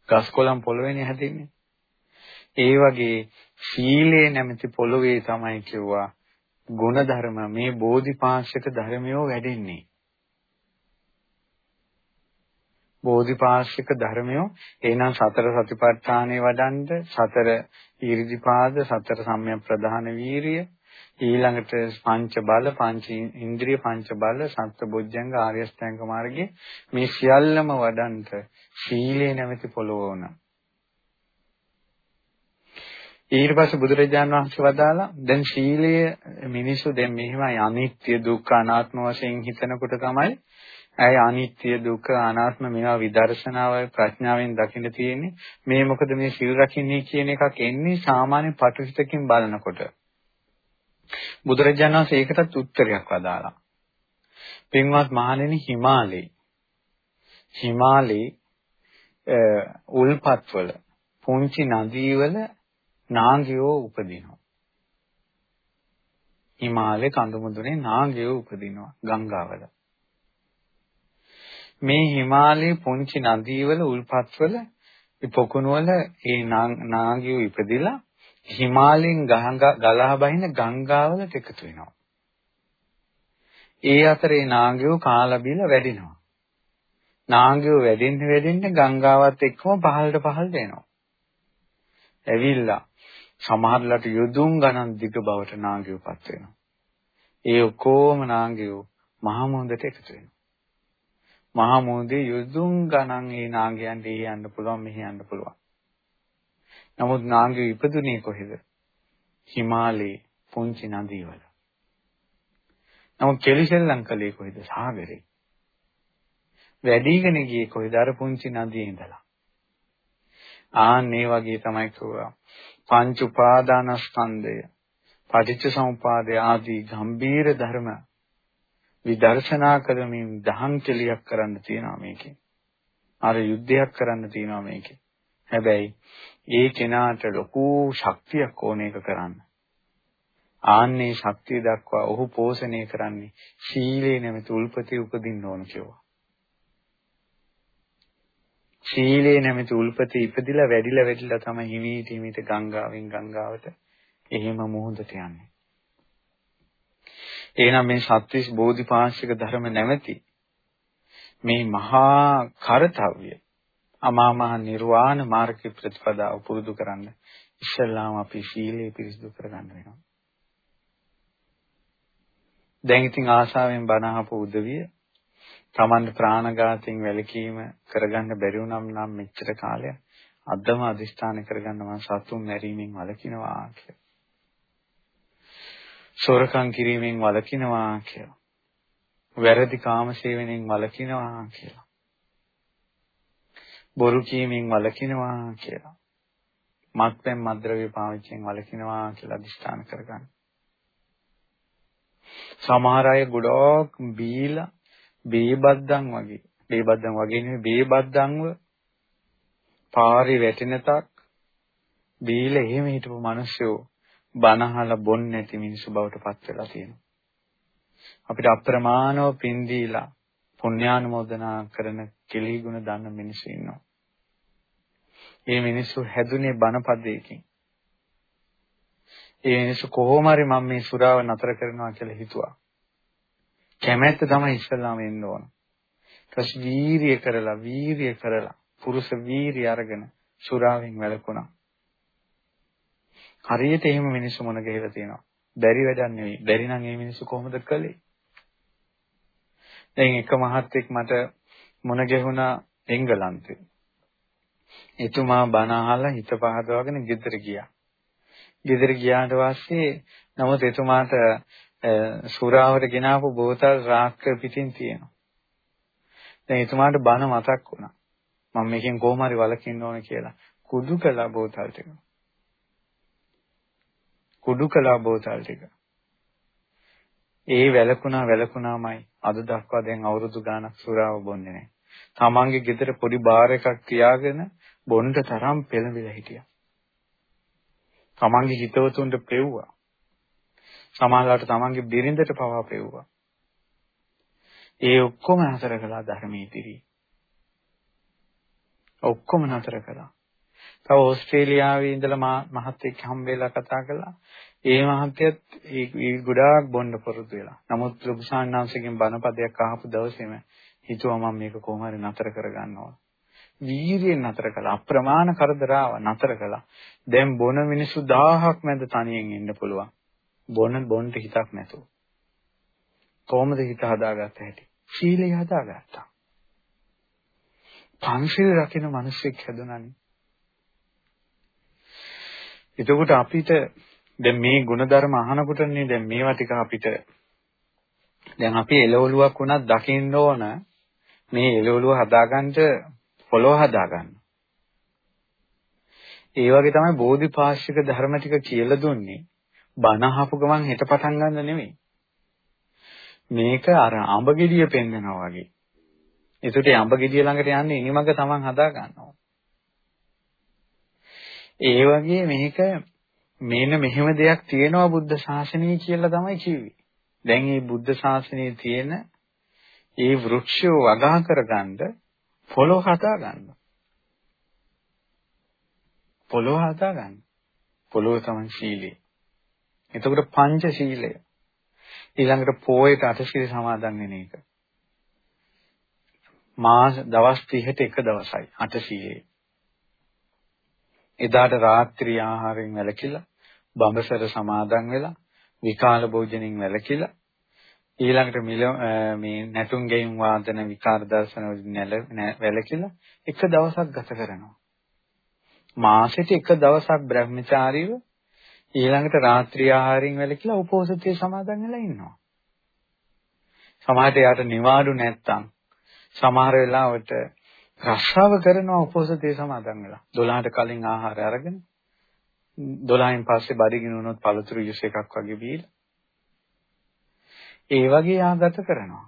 ගස් කොළන් පොළවේනේ හැදෙන්නේ. ඒ වගේ සීලේ නැමැති පොළවේ තමයි කිව්වා ගුණධර්ම මේ බෝධිපාක්ෂික ධර්මයෝ වැඩෙන්නේ. බෝධිපාක්ෂික ධර්මයෝ එහෙනම් සතර සතිපට්ඨානෙ වඩන්ඩ සතර ඊර්ධිපාද සතර සම්‍යක් ප්‍රධාන වීරිය ඊළඟට පංච බල පංච ඉන්ද්‍රිය පංච බල සත්බොජ්ජංග ආර්ය අෂ්ටාංග මාර්ගයේ මේ සියල්ලම වඩන්ට සීලේ නැමැති පොළොව වුණා. ඊට පස්සේ බුදුරජාණන් වහන්සේ වදාලා දැන් සීලය මිනිස්සු දැන් මෙහෙමයි අනිත්‍ය දුක්ඛ අනාත්ම වශයෙන් හිතනකොට තමයි ඇයි අනිත්‍ය දුක්ඛ අනාත්ම මේවා විදර්ශනාවයි ප්‍රඥාවෙන් දකින්න තියෙන්නේ මේ මොකද මේ සීල් රකින්නේ කියන එකක් එන්නේ සාමාන්‍ය පටවිතකින් බලනකොට බුදුරජාණන් වහන්සේ ඒකටත් උත්තරයක් වදාලා පින්වත් මහණෙනි හිමාලේ හිමාලේ උල්පත්වල පුංචි නදීවල නාගයෝ උපදිනවා. හිමාලයේ කඳු මුදුනේ නාගයෝ උපදිනවා ගංගාවල. මේ හිමාලයේ පුංචි නදීවල උල්පත්වල පොකුණුවල ඒ නාගයෝ ඉපදිලා හිමාලයෙන් ගලා බහින ගංගාවලට එකතු වෙනවා. ඒ අතරේ නාගයෝ කාලා බීලා වැඩිනවා. නාගයෝ වැඩෙන්න වැඩෙන්න ගංගාවත් එක්කම පහළට පහළට එනවා. ඇවිල්ලා සමහරලට යොදුන් ගණන් දිග බවට නාගයෝපත් වෙනවා. ඒ ඔක්කොම නාගයෝ මහා මුහුදට එකතු වෙනවා. මහා මුහුදේ යොදුන් ගණන් ඒ නාගයන්ට ඒ යන්න පුළුවන් මෙහි යන්න පුළුවන්. නමුත් නාගයෝ ඉපදුනේ කොහෙද? හිමාලයේ පුංචි නදීවල. නමුත් කෙලිසෙල්ලම් කළේ කොහෙද? සාගරේ. වැඩිගෙන ගියේ කොහෙද? අර පුංචි නදියේ ඉඳලා. ආන් මේ වගේ තමයි කියුවා. පංච උපාදානස්කන්ධය, පටිච්ච සමුපාදය ආදී ගම්බීර ධර්ම විදර්ශනා කරමින් දහම් කෙලියක් කරන්න තියෙනවා මේකේ. අර යුද්ධයක් කරන්න තියෙනවා මේකේ. හැබැයි ඒ කෙනාට ලොකු ශක්තියක් ඕන එක කරන්න. ආන්නේ ශක්තිය දක්වා ඔහු පෝෂණය කරන්නේ සීලේ නැමැති උල්පතේ උපදින්න ඕන කියලා. සීලේ නැමැති උල්පතේ ඉපදිලා වැඩිලා වැඩිලා තමයි හිමීට හිමීට ගංගාවෙන් ගංගාවට එහෙම මුහුදට යන්නේ. එහෙනම් මේ සත්‍විස් බෝධිපාශික ධර්ම නැමැති මේ මහා කරතව්‍ය අමා මහ නිර්වාණ මාර්ග ප්‍රතිපදාව පුරුදු කරන්න ඉස්සල්ලාම අපි සීලය පිරිසිදු කරගන්න වෙනවා. දැන් ඉතින් ආශාවෙන් බණ අහපු උදවිය Taman ප්‍රාණඝාතයෙන් වැළකීම කරගන්න බැරි වුණම් නම් මෙච්චර කාලයක් අදම අදිස්ථාන කරගන්න මම සතුන් මැරීමෙන් වළකිනවා කියලා. සොරකම් කිරීමෙන් වළකිනවා කියලා. වැරදි කාමසේවණෙන් වළකිනවා කියලා. බොරු කීමෙන් වළකිනවා කියලා. මත්පැන් මද්ද්‍රව්‍ය පාවිච්චියෙන් වළකිනවා කියලා අදිස්ථාන කරගන්න. සමහර අය ගොඩක් බීලා බේබද්දන් වගේ බේබද්දන් වගේ නෙවෙයි බේබද්දන්ව පාරේ වැටෙන තක් බීලා එහෙම හිටපු මිනිස්සු බනහලා බොන්නේ නැති මිනිස්සු බවට පත් වෙලා තියෙනවා. අපිට අප්‍රමාණව පින් දීලා පුණ්‍යානුමෝදනා කරන කෙලී ගුණ දන්න මිනිස්සු ඉන්නවා. මේ මිනිස්සු හැදුනේ බණපදයකින්. ඒ මිනිස්සු කොහොම හරි මම මේ සුරාව නතර කරනවා කියලා හිතුවා. කැමැත්ත තමයි ඉස්සල්ලාම එන්න ඕන. ඊට වීරිය කරලා වීරිය කරලා පුරුෂ වීරිය අරගෙන සුරාවෙන් වැළකුණා. හරියට එහෙම මිනිස්සු මොන ගහලා තියෙනවා. බැරි වැඩක් නෙවෙයි. බැරි නම් මේ මිනිස්සු කොහොමද කළේ? දැන් එක මහත්තයෙක් මට මොන ගැහුණා එංගලන්තේ. එතුමා බණ අහලා හිත පහදවාගෙන ගෙදර ගියා. ගෙදර ගියාට පස්සේ නමුත් එතුමාට සුරාවට ගෙනාවු බෝතල් රාක්ක පිටින් තියෙනවා. දැන් එතුමාට බන මතක් වුණා. මම මේකෙන් කොහොම හරි වළකින්න ඕන කියලා. කුඩු කළා බෝතල් ටික. කුඩු කළා බෝතල් ටික. ඒ වැලකුණා වැලකුණාමයි අද දක්වා දැන් අවුරුදු ගාණක් සුරාව බොන්නේ නැහැ. තමන්ගේ ගෙදර පොඩි බාර් එකක් තියාගෙන බොන්න තරම් පෙළඹිලා හිටියා. තමන්ගේ හිතවතුන්ට පෙව්වා. සමාජලාට තමන්ගේ බිරිඳට පවා පෙව්වා. ඒ ඔක්කොම නතර කළා ධර්මයේ පිරි. ඔක්කොම නතර කළා. තව ඕස්ට්‍රේලියාවේ ඉඳලා මහත්තයෙක් හම්බෙලා කතා කළා. ඒ මහත්තයත් ඒ ගොඩාක් බොන්න පුරුදු වෙලා. නමුත් ලොකු සාන්නාංශගෙන් බණපදයක් අහපු දවසේම හිතුවා මම මේක කොහොම හරි නතර කරගන්න ඕන. වීර්යයෙන් නතර කළා. අප්‍රමාණ කරදරාව නතර කළා. දැන් බොන මිනිස්සු 1000ක් මැද තනියෙන් ඉන්න පුළුවන්. බොන බොන්ට හිතක් නැතුව. කොහොමද හිත හදාගත්ත හැටි? සීලය හදාගත්තා. පංචශීල රකින්න මිනිස්සෙක් හැදුණානේ. එතකොට අපිට දැන් මේ ಗುಣධර්ම අහනකොටනේ දැන් මේවා ටික අපිට දැන් අපි එළවලුවක් වුණත් දකින්න ඕන මේ එළවලුව හදාගන්න පොළොව හදාගන්න. ඒ වගේ තමයි බෝධිපාශික ධර්ම ටික කියලා දුන්නේ. බණ අහපු ගමන් හෙට පටන් ගන්න නෙමෙයි. මේක අර අඹ ගෙඩිය පෙන්නනවා වගේ. ඒකට අඹ ගෙඩිය ළඟට යන්නේ ඉනිමඟ Taman හදා ගන්නවා. ඒ වගේ මේක මේන මෙහෙම දෙයක් තියෙනවා බුද්ධ ශාසනය කියලා තමයි කිව්වේ. දැන් මේ බුද්ධ ශාසනයේ තියෙන ඒ වෘක්ෂය වගා කරගන්න පොළොව හදා ගන්න. පොළොව හදා ගන්න. පොළොව තමයි සීලය. එතකොට පංචශීලය. ඊළඟට පොයට අටශීල සමාදන් වෙන එක. මාස දවස් 30ට එක දවසයි අටශීලයේ. එදාට රාත්‍රී ආහාරයෙන් වැළකීලා බඹසර සමාදන් වෙලා විකාල භෝජනෙන් වැළකීලා ඊළඟට මේ නැටුම් ගෙයින් වාදන විකාර දර්ශන වලින් වැළකීලා එක දවසක් ගත කරනවා. මාසෙට එක දවසක් බ්‍රහ්මචාරීව ඊළඟට රාත්‍රී ආහාරයෙන් වැළකීලා උපෝසථයේ සමාදන් වෙලා ඉන්නවා. සමහරට යාට නිවාඩු නැත්තම් සමහර වෙලාවට රස්සාව කරනවා උපෝසථයේ සමාදන් වෙලා. 12ට කලින් ආහාර අරගෙන 12න් පස්සේ බඩගිනි වුණොත් පළතුරු ජූස් එකක් වගේ බීලා ඒ වගේ ආගත කරනවා.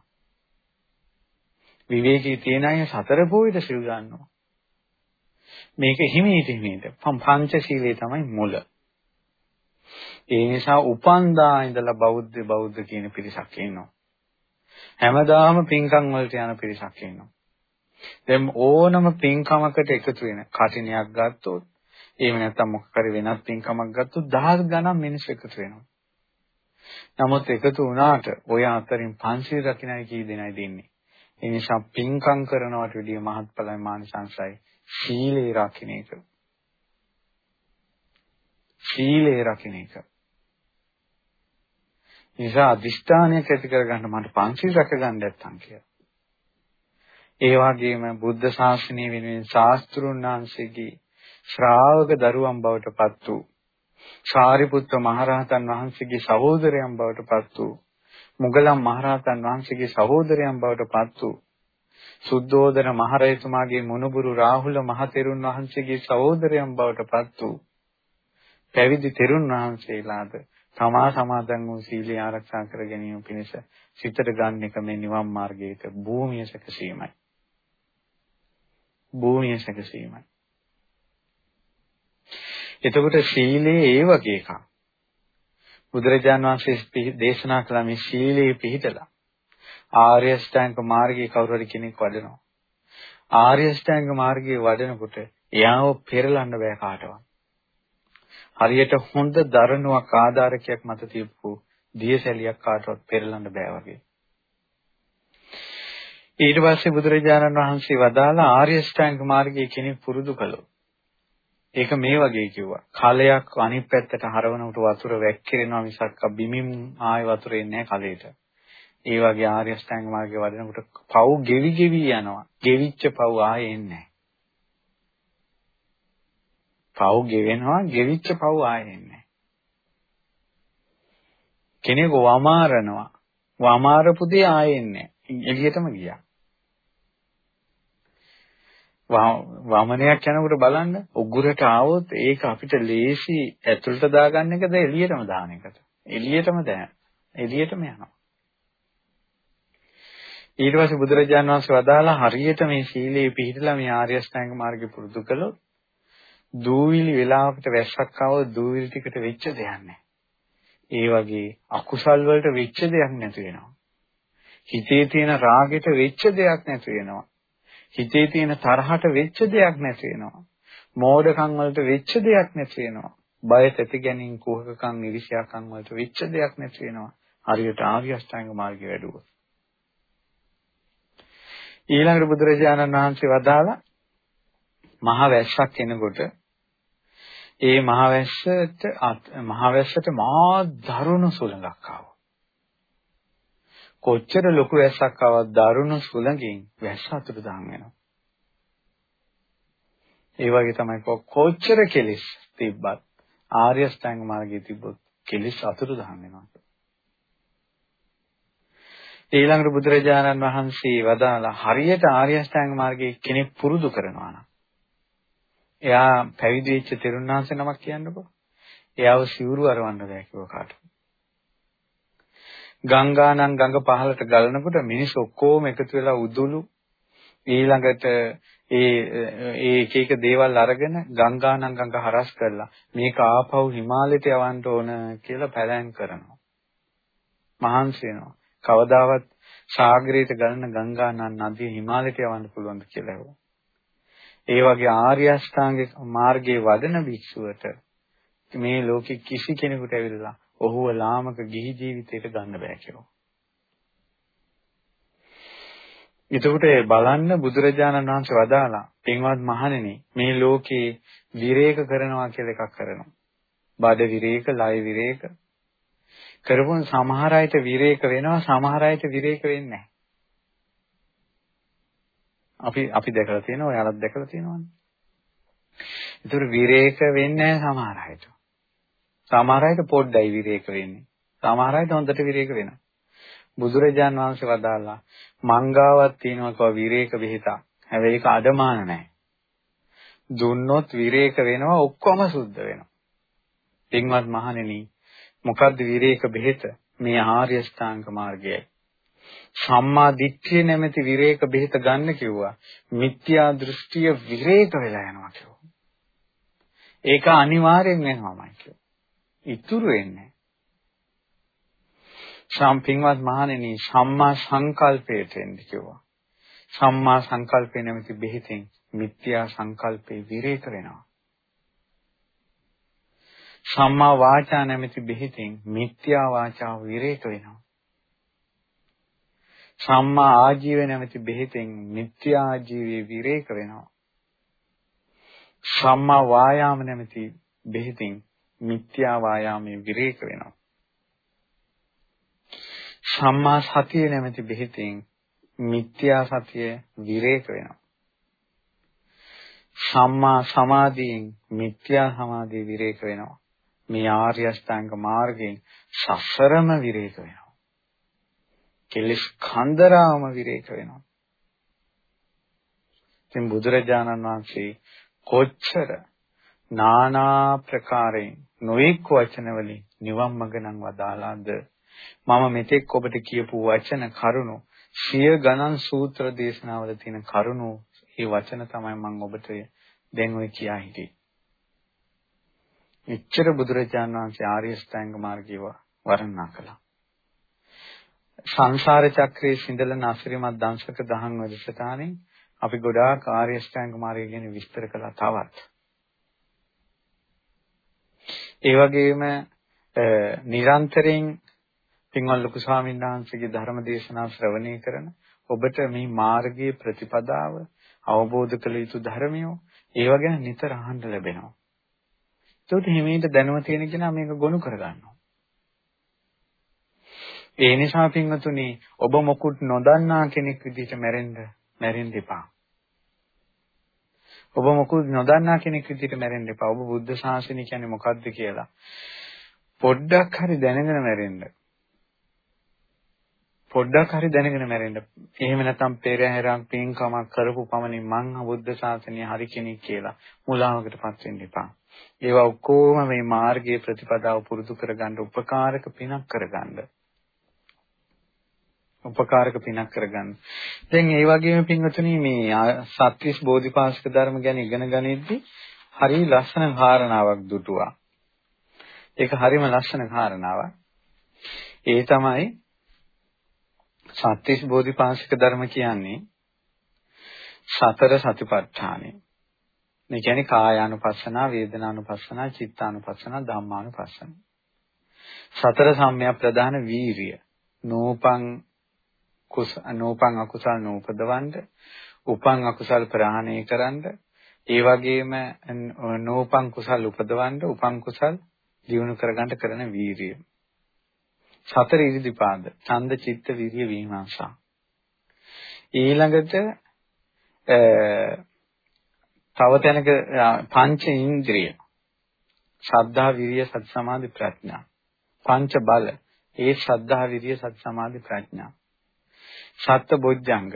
විවේකී තියෙන අය සතර පොයිට සිල් ගන්නවා. මේක හිමීට හිමීට පංචශීලයේ තමයි මුල. ඒ නිසා උපන්දා ඉඳලා බෞද්ධ බෞද්ධ කියන පිරිසක් ඉන්නවා. හැමදාම පින්කම් වලට යන පිරිසක් ඉන්නවා. දැන් ඕනම පින්කමකට එකතු වෙන කටිනයක් ගත්තොත් එහෙම නැත්නම් මොකක් හරි වෙනත් පින්කමක් ගත්තොත් දහස් ගණන් මිනිස්සු එකතු වෙනවා. නමුත් එකතු වුණාට ඔය අතරින් පංචශීල රකින්නයි කී දෙනයි දෙන්නේ. ඒ නිසා පින්කම් කරනවට වැඩිය මහත්ඵලයි මානසංසයි සීලේ රකින්න එක. සීලේ රකින්න එක. නිසා අදිෂ්ඨානයක් ඇති කරගන්න මට පංචශීල රැකගන්න නැත්තම් කියලා. ඒ වගේම බුද්ධ ශාසනය වෙනුවෙන් ශාස්ත්‍රුන් වහන්සේගේ ශ්‍රාවක දරුවන් බවට පත් වූ සාරිපුත්ත මහරහතන් වහන්සේගේ සහෝදරයන් බවට පත් වූ මුගලන් මහරහතන් වහන්සේගේ සහෝදරයන් බවට පත් වූ සුද්ධෝදන මහරජතුමාගේ මුණුබුරු රාහුල මහතෙරුන් වහන්සේගේ සහෝදරයන් බවට පත් වූ පැවිදි තෙරුන් වහන්සේලාද තමා සමාදන් වූ සීලය ආරක්ෂා කර ගැනීම පිණිස සිතට ගන්න එක මේ නිවන් මාර්ගයක භූමිය සැකසීමයි. භූමිය සැකසීමයි. එතකොට සීලේ ඒ වගේ එකක්. බුදුරජාන් වහන්සේ දේශනා කළ මේ සීලේ පිහිටලා ආර්ය ශ්‍රැංග මාර්ගයේ කවුරු හරි කෙනෙක් වඩනවා. ආර්ය ශ්‍රැංග මාර්ගයේ වඩනකොට එයාව පෙරලන්න බෑ කාටවත්. හරියට හොඳ දරණුවක් ආධාරකයක් මත තියපු දියසැලියක් කාටවත් පෙරලන්න බෑ වගේ. ඊට පස්සේ බුදුරජාණන් වහන්සේ වදාලා ආර්ය ශ්‍රැංග මාර්ගයේ කෙනෙක් පුරුදු කළොත් ඒක මේ වගේ කිව්වා. කලයක් අනිත් පැත්තට හරවනකොට වතුර වැක්කිරෙනවා මිසක් බිමින් ආයෙ වතුර එන්නේ නැහැ කලයට. ඒ වගේ ආර්ය ශ්‍රැංග මාර්ගයේ වඩනකොට පව් ගෙවි ගෙවි යනවා. ගෙවිච්ච පව් ආයෙ එන්නේ පව් ගෙවෙනවා ගෙවිච්ච පව් ආයෙ එන්නේ කෙනෙකු වමාරනවා. වමාරපු දේ ආයෙ එන්නේ එළියටම ගියා. වමනයක් යනකොට බලන්න උගුරට ආවොත් ඒක අපිට ලේසි ඇතුළට දාගන්න එකද එළියටම දාන එකද එළියටම දැන එළියටම යනවා ඊට පස්සේ බුදුරජාණන් වහන්සේ වදාලා හරියට මේ සීලයේ පිළිපදලා මේ ආර්ය අෂ්ටාංග මාර්ගය පුරුදු කළොත් දූවිලි වෙලාවකට වැස්සක් ආවොත් දූවිලි ටිකට වෙච්ච දෙයක් නැහැ. ඒ වගේ අකුසල් වලට වෙච්ච දෙයක් නැති වෙනවා. හිතේ තියෙන රාගෙට වෙච්ච දෙයක් නැති වෙනවා. හිතේ තියෙන තරහට වෙච්ච දෙයක් නැති වෙනවා. මෝඩකම් වලට වෙච්ච දෙයක් නැති වෙනවා. බය තැති ගැනීම කුහකකම් ඉරිෂ්‍යාකම් වලට වෙච්ච දෙයක් නැති වෙනවා. හරියට ආර්ය අෂ්ටාංග මාර්ගය වැඩුවොත්. ඊළඟට බුදුරජාණන් වහන්සේ වදාලා මහ වැස්සක් එනකොට ඒ මහ වැස්සට මහ වැස්සට මා දරුණු සුළඟක් ආවා. කොච්චර ලොකු වැස්සක් ආවත් දරුණු සුළඟින් වැස්ස අතුරුදහන් වෙනවා. ඒ වගේ තමයි කොච්චර කෙලිස් තිබ්බත් ආර්ය ස්ථාංග මාර්ගයේ තිබ්බොත් කෙලිස් අතුරුදහන් වෙනවා. ඊළඟට බුදුරජාණන් වහන්සේ වදාලා හරියට ආර්ය අෂ්ටාංග මාර්ගයේ කෙනෙක් පුරුදු කරනවා නම් එයා පැවිදි වෙච්ච තෙරුණාංශ නමක් කියන්නකෝ. එයාව සිවුරු අරවන්න බෑ කිව්ව කාට. ගංගානම් ගඟ පහළට ගලනකොට මිනිස්සු ඔක්කොම එකතු වෙලා උදුළු ඊළඟට ඒ ඒ එක එක දේවල් අරගෙන ගංගානම් ගඟ හරස් කරලා මේක ආපහු හිමාලයට යවන්න ඕන කියලා පැලෑන් කරනවා. මහන්සි වෙනවා. කවදාවත් සාගරයට ගලන ගංගා නදිය හිමාලයට යවන්න පුළුවන්ද කියලා ඇහුවා. ඒ වගේ ආර්ය අෂ්ටාංගික මාර්ගයේ වඩන භික්ෂුවට මේ ලෝකෙ කිසි කෙනෙකුට ඇවිල්ලා ඔහුව ලාමක ගිහි ජීවිතයට ගන්න බෑ කියලා. එතකොට බලන්න බුදුරජාණන් වහන්සේ වදාලා පින්වත් මහණෙනි මේ ලෝකේ විරේක කරනවා කියලා එකක් කරනවා. බඩ විරේක, ලය විරේක, කරපුන් සමහර අයට විරේක වෙනවා සමහර අයට විරේක වෙන්නේ අපි අපි දැකලා තියෙනවා ඔයාලත් දැකලා තියෙනවනේ. ඒතර විරේක වෙන්නේ සමහර අයට. සමහර අයට පොඩ්ඩයි විරේක වෙන්නේ. සමහර අයට හොඳට විරේක වෙනවා. බුදුරජාන් වහන්සේ වදාලා මංගාවක් තියෙනවා කව විරේක බෙහෙතක්. හැබැයි ඒක අදමාන නැහැ. දුන්නොත් විරේක වෙනවා ඔක්කොම සුද්ධ වෙනවා. පින්වත් මහණෙනි මොකද්ද විරේක බෙහෙත? මේ ආර්ය ශ්‍රාංග මාර්ගයයි. සම්මා දිට්ඨිය නැමැති විරේක බෙහෙත ගන්න කිව්වා. මිත්‍යා දෘෂ්ටිය විරේක වෙලා යනවා කිව්වා. ඒක අනිවාර්යෙන් වෙනවාමයි කිව්වා. ඉතුරු වෙන්නේ සම්පින්වත් මහණෙනි සම්මා සංකල්පයට එන්න කිව්වා. සම්මා සංකල්පේ නැමැති බෙහෙතෙන් මිත්‍යා සංකල්පේ විරේක වෙනවා. සම්මා වාචා නැමැති බෙහෙතෙන් මිත්‍යා වාචා විරේක වෙනවා. සම්මා ආජීව නැමැති බෙහෙතෙන් මිත්‍යා ආජීවයේ විරේක වෙනවා. සම්මා වායාම නැමැති බෙහෙතෙන් මිත්‍යා වායාමයේ විරේක වෙනවා. සම්මා සතිය නැමැති බෙහෙතෙන් මිත්‍යා සතිය විරේක වෙනවා. සම්මා සමාධියෙන් මිත්‍යා සමාධිය විරේක වෙනවා. මේ ආර්ය අෂ්ටාංග මාර්ගයෙන් සසරම විරේක වෙනවා. කෙලස් කන්දරාම විරේක වෙනවා. ඉතින් බුදුරජාණන් වහන්සේ කොච්චර නානා ප්‍රකාරයෙන් නොඑක් වචන වලින් නිවන් මඟ නම් වදාලාද මම මෙතෙක් ඔබට කියපු වචන කරුණු සිය ගණන් සූත්‍ර දේශනාවල තියෙන කරුණු ඒ වචන තමයි මම ඔබට දැන් ඔය කියා හිටියේ. එච්චර බුදුරජාණන් වහන්සේ ආර්ය ශ්‍රැංග මාර්ගය වර්ණනා කළා. සංසාර චක්‍රයේ සිඳලන අසිරිමත් දංශක දහම් වැඩසටහනින් අපි ගොඩාක් ආර්ය ශ්‍රැංග මාර්ගය ගැන විස්තර කළා තවත්. ඒ වගේම නිරන්තරයෙන් පින්වත් ලොකු ස්වාමීන් වහන්සේගේ ධර්ම දේශනා ශ්‍රවණය කරන ඔබට මේ මාර්ගයේ ප්‍රතිපදාව අවබෝධ කළ යුතු ධර්මියෝ ඒව ගැන නිතර අහන්න ලැබෙනවා. ඒකට හිමීට දැනුම තියෙන කෙනා මේක ගොනු කරගන්නවා. ඒ නිසා පින්වතුනි ඔබ මොකුත් නොදන්නා කෙනෙක් විදිහට මැරෙන්න මැරෙන්න එපා. ඔබ මොකුත් නොදන්නා කෙනෙක් විදිහට මැරෙන්න එපා. ඔබ බුද්ධ ශාසනය කියන්නේ මොකද්ද කියලා පොඩ්ඩක් හරි දැනගෙන මැරෙන්න. පොඩ්ඩක් හරි දැනගෙන මැරෙන්න. එහෙම නැත්නම් පෙරහැරක් පින්කමක් කරපු පමණින් මං බුද්ධ ශාසනය හරි කෙනෙක් කියලා මුලාවකටපත් වෙන්න එපා. ඒවා ඔක්කොම මේ මාර්ගයේ ප්‍රතිපදාව පුරුදු කරගන්න උපකාරක පිනක් කරගන්න. උපකාරක පිනක් කරගන්න. දැන් ඒ වගේම පින්වතුනි මේ සත්‍විස් බෝධිපාශික ධර්ම ගැන ඉගෙන ගනිද්දී හරි ලස්සන කාරණාවක් දුටුවා. ඒක හරිම ලස්සන කාරණාවක්. ඒ තමයි සත්‍විස් බෝධිපාශික ධර්ම කියන්නේ සතර සතිපට්ඨානෙ. මේ කියන්නේ කායානුපස්සනා, වේදනානුපස්සනා, චිත්තානුපස්සනා, ධම්මානුපස්සනා. සතර සම්‍යක් ප්‍රදාන වීරිය. නෝපං කුස නෝපං අකුසල් නූපදවන්න උපං අකුසල් ප්‍රහාණය කරන්න ඒ වගේම නෝපං කුසල් උපදවන්න උපං කුසල් දියුණු කරගන්න කරන වීරිය. සතර ඉරිදිපාද ඡන්ද චිත්ත විරිය විමර්ශා ඊළඟට තව තැනක පංච ඉන්ද්‍රිය. ශ්‍රද්ධා විරිය සති සමාධි ප්‍රඥා. පංච බල. ඒ ශ්‍රද්ධා විරිය සති සමාධි ප්‍රඥා. සත්ත බොජ්ජංග.